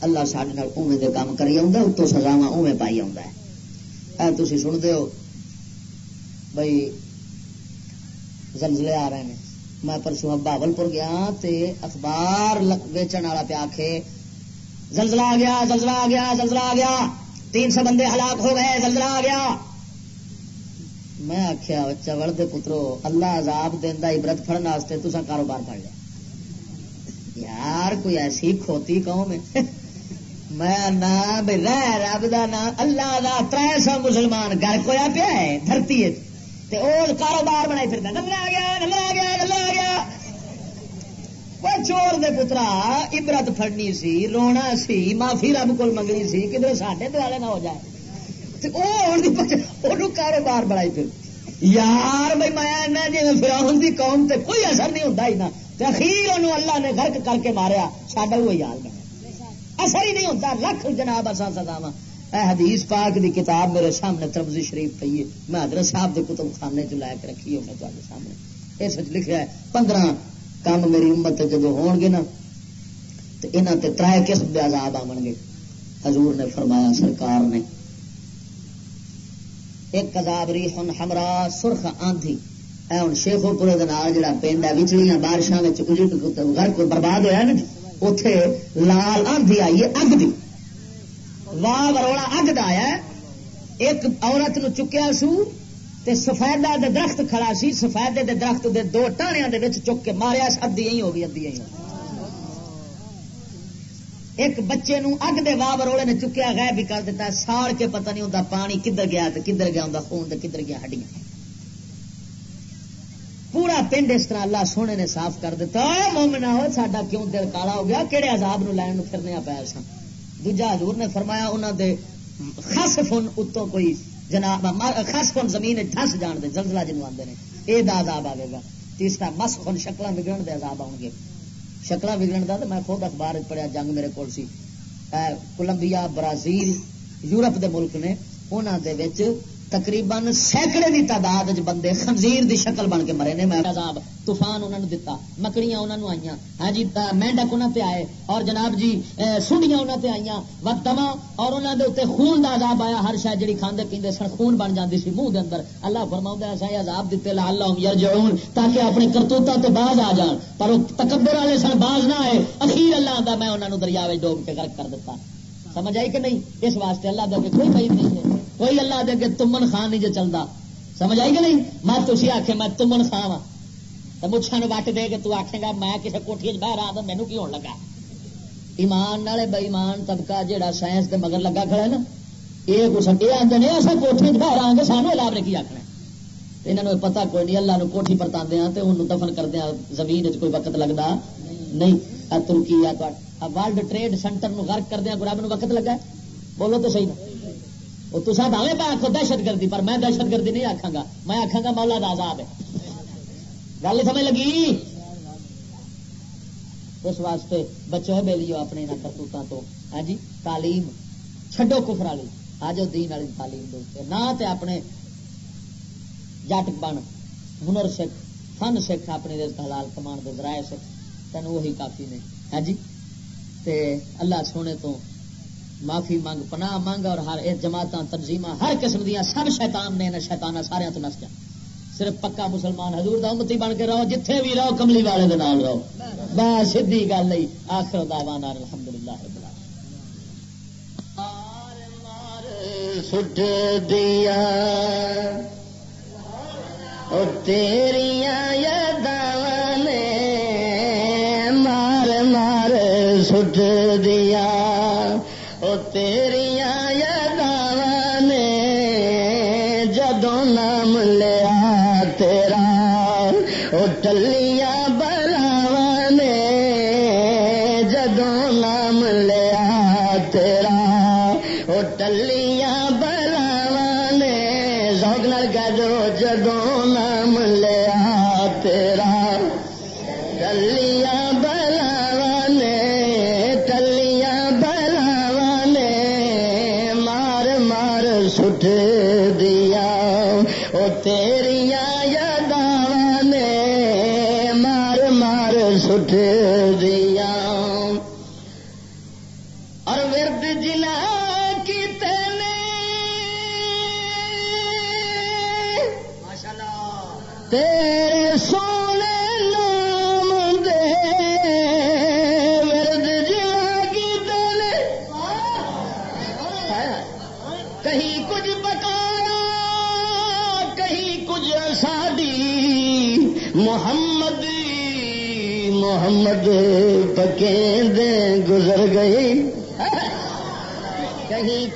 اللہ سڈے اوے دے کام کری اتوں سزاوا اوے پائی آ تھی سنتے ہو؟ بھائی زلزلے آ رہے ہیں۔ میں پرسوں بابل پور گیا تے اخبار ویچن والا پیا کے زلزلہ آ گیا، زلزلہ آ گیا، زلزلہ آ گیا۔ تین سو بندے ہلاک ہو گئے، زلزلہ آ گیا۔ میں آخیا چوڑ دے پترو، اللہ عذاب دینا عبرت فرن واسطے تو کاروبار پڑ لیا۔ یار، کوئی ایسی کھوتی قوم ہے۔ *laughs* میں نہ رب دا نا اللہ دا تر سو مسلمان گھر کویا پیا ہے، دھرتی ہے۔ کاروبار بنا پھر نظر آ گیا نظر آ گیا نظر آ گیا۔ چور دے پترا، عبرت فڑنی سی، رونا سی، معافی رب کو منگنی سی، کدھر ساڈے دوالے نہ ہو جائے۔ وہ کاروبار بنائی پھر۔ یار بھائی، میں جی فراہم کی قوم تے کوئی اثر نہیں ہوتا ہی نا اخیر انہوں اللہ نے گرک کر کے ماریا، ساڈا وہی حال بنا اثر ہی نہیں ہوتا لکھ جناب اصا سزاوا اے حدیث پاک دی کتاب میرے سامنے تربزی شریف پی ہے میں حضرت صاحب کے کتب خانے چ لے کے رکھی ہوں تے سامنے اس لکھا ہے پندرہ کام میری امت جدو ہون گے نا تو یہاں تے ترائے قسم کے عذاب آن گے حضور نے فرمایا سرکار نے ایک عذاب ری ہن ہمرا سرخ آندھی اے ہن شیخو پورے جڑا پنڈ ہے وچڑیاں بارشاں گھر کو برباد ہوا نا اتے لال آندھی آئی ہے اگ دی واہ وروڑا اگ دیا ایک عورت نو چکیا سو تے سفیدہ دے درخت کھڑا سی۔ سفیدے دے درخت دے دو ٹانیاں دے وچ چک کے ماریا ادی ہی ہو گئی ادی ہی ایک بچے نو اگ دے واہ وروڑے نے چکیا، غائب بھی کر دیتا ہے۔ ساڑ کے پتہ نہیں ہوتا پانی کدھر گیا تے کدھر گیا ہوں خون تے کدھر گیا، ہڈیاں۔ پورا پنڈ اس طرح اللہ سونے نے صاف کر دیتا مومنا ہو ساڈا کیوں دل کالا ہو گیا؟ کہڑے عذاب نو لین پھرنے پایا سن۔ دوجا حضور نے فرمایا انہوں دے خس فن اتوں کوئی جناب خس فن زمین ٹس جان دے، زلزلہ جنوب آتے ہیں یہ عذاب آئے گا۔ تیسرا، مس فن شکل بگڑن دے عذاب آؤ گے۔ شکل بگڑن کا تو میں خود اخبار پڑھیا، جنگ میرے کو سی۔ کولمبیا، برازیل، یورپ دے ملک نے انہوں دے وچ تقریباً سینکڑے کی تعداد بندے خنزیر دی شکل بن کے مرے نے، میں عذاب، طوفان انہوں نے دتا، مکڑیاں انہوں نے آئی ہاں جی مینڈک انہوں تے آئے، اور جناب جی سنڈیاں انہوں تے آئی وقت اور انہوں دے اتنے خون دا عذاب آیا۔ ہر شاید جی کھانے پیندے سن، خون بن جاتی سی منہ دے اندر۔ اللہ فرما ایسا عذاب دیتے لا اللہ یار جڑون تاکہ اپنی کرتوتوں تے باز آ جان۔ پر وہ تکبر والے سن، باز نہ آئے۔ اخیر اللہ آتا میں انہوں نے دریا ڈوب کے غرق کر دیتا سمجھ آئی کہ نہیں؟ اس واسطے اللہ دے کوئی بعید نہیں ہے۔ کوئی اللہ دے کے تمن خان نہیں جو چلتا۔ سمجھ آئی کہ نہیں؟ میں تھی آخ میں تمن خان ہاں۔ وا تو مچھا وٹ دے کے تو آخے گا، میں کسی کوٹھی بہ رہا ہاں تو مینو کی ہونے لگا؟ ایمان والے بےمان طبقہ جہاں سائنس کے مگر لگا کھڑا نا یہ کچھ یہ آتے ہیں اصل کوٹھی بہ رہا ہاں گے سانو لاب نے کی آخنا یہاں پتا کوئی نہیں، اللہ کوٹھی پرتا دیا تو انہوں دفن کردیا زمین کوئی وقت لگتا نہیں۔ ترکی ورلڈ ٹریڈ سینٹر غرق کردیا رب نو وقت لگا بولو تو صحیح نا۔ وہ تو سب آئے پہ آخو دہشت گردی، پر میں دہشت گردی نہیں آخا گا۔ میں آخا گا مولا دا آزاد ہے۔ گل سمجھ لگی؟ اس واسطے بچو بے لیو اپنے یہاں کرتوتوں تو۔ ہاں جی تعلیم۔ چھڈو کفر والی۔ آ جاؤ دین والی تعلیم دو نہ تے اپنے جٹ بن۔ ہنر سکھ، فن سکھ اپنے رزق حلال کمان دے ذرائع سکھ۔ تین وہی کافی نے۔ ہاں جی تے اللہ سونے تو معافی منگ، پناہ منگ اور ہر جماعت تنظیم ہر قسم دیا سب شیطان نے شیتانا سارے تو نس جا صرف پکا مسلمان حضور دا امتی بن کے رہو، جتھے بھی رہو، کملی والے دے نال رہو۔ بس سیدھی گل نہیں، آخر دعوانا الحمدللہ رب العالمین۔ مار مار سٹ دیا تیریاں یاداں نے مار مار، سٹ دیا۔ تیریا نے جدو نام لیا تیرا وہ ٹلیاں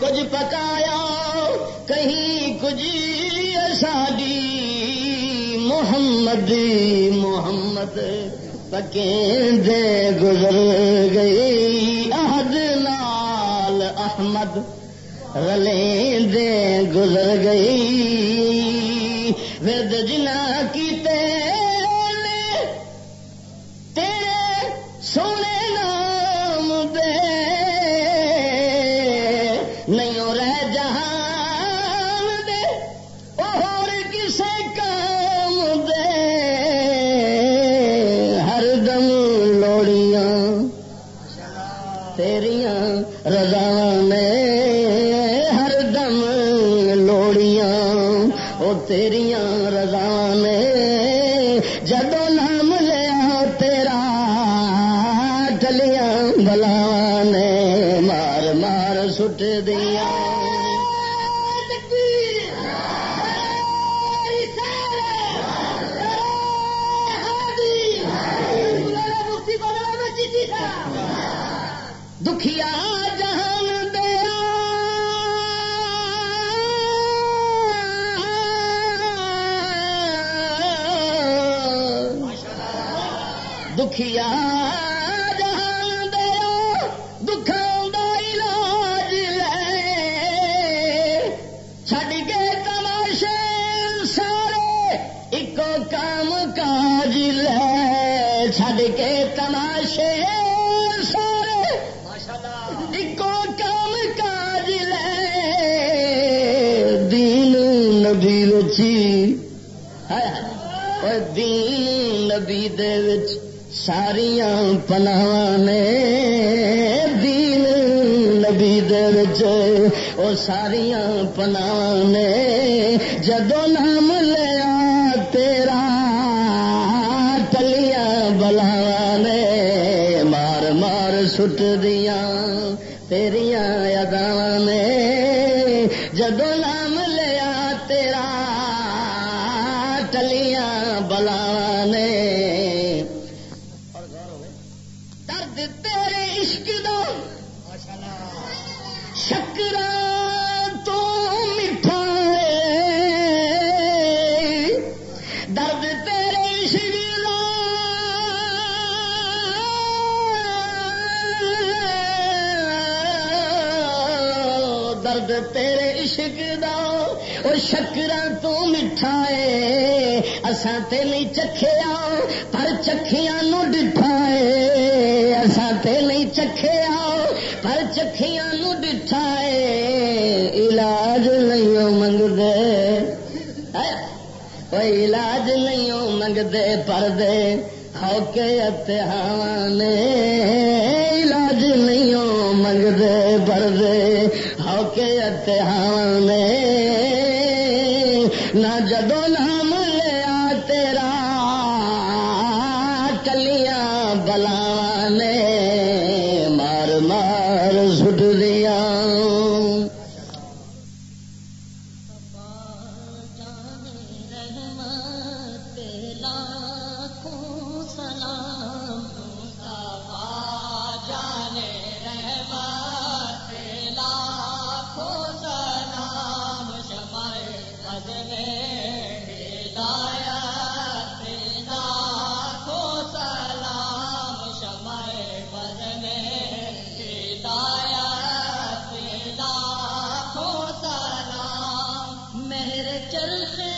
کچھ پکایا، کہیں کچھ ساڈی محمد محمد پکے دے گزر گئی۔ عہد لال احمد رلے دے گزر گئی۔ ورد جنا کی چکھیاں نو ہے علاج نہیں منگ دے علاج نہیں منگ دے پر دے ہو کے ہاں شہر چرخے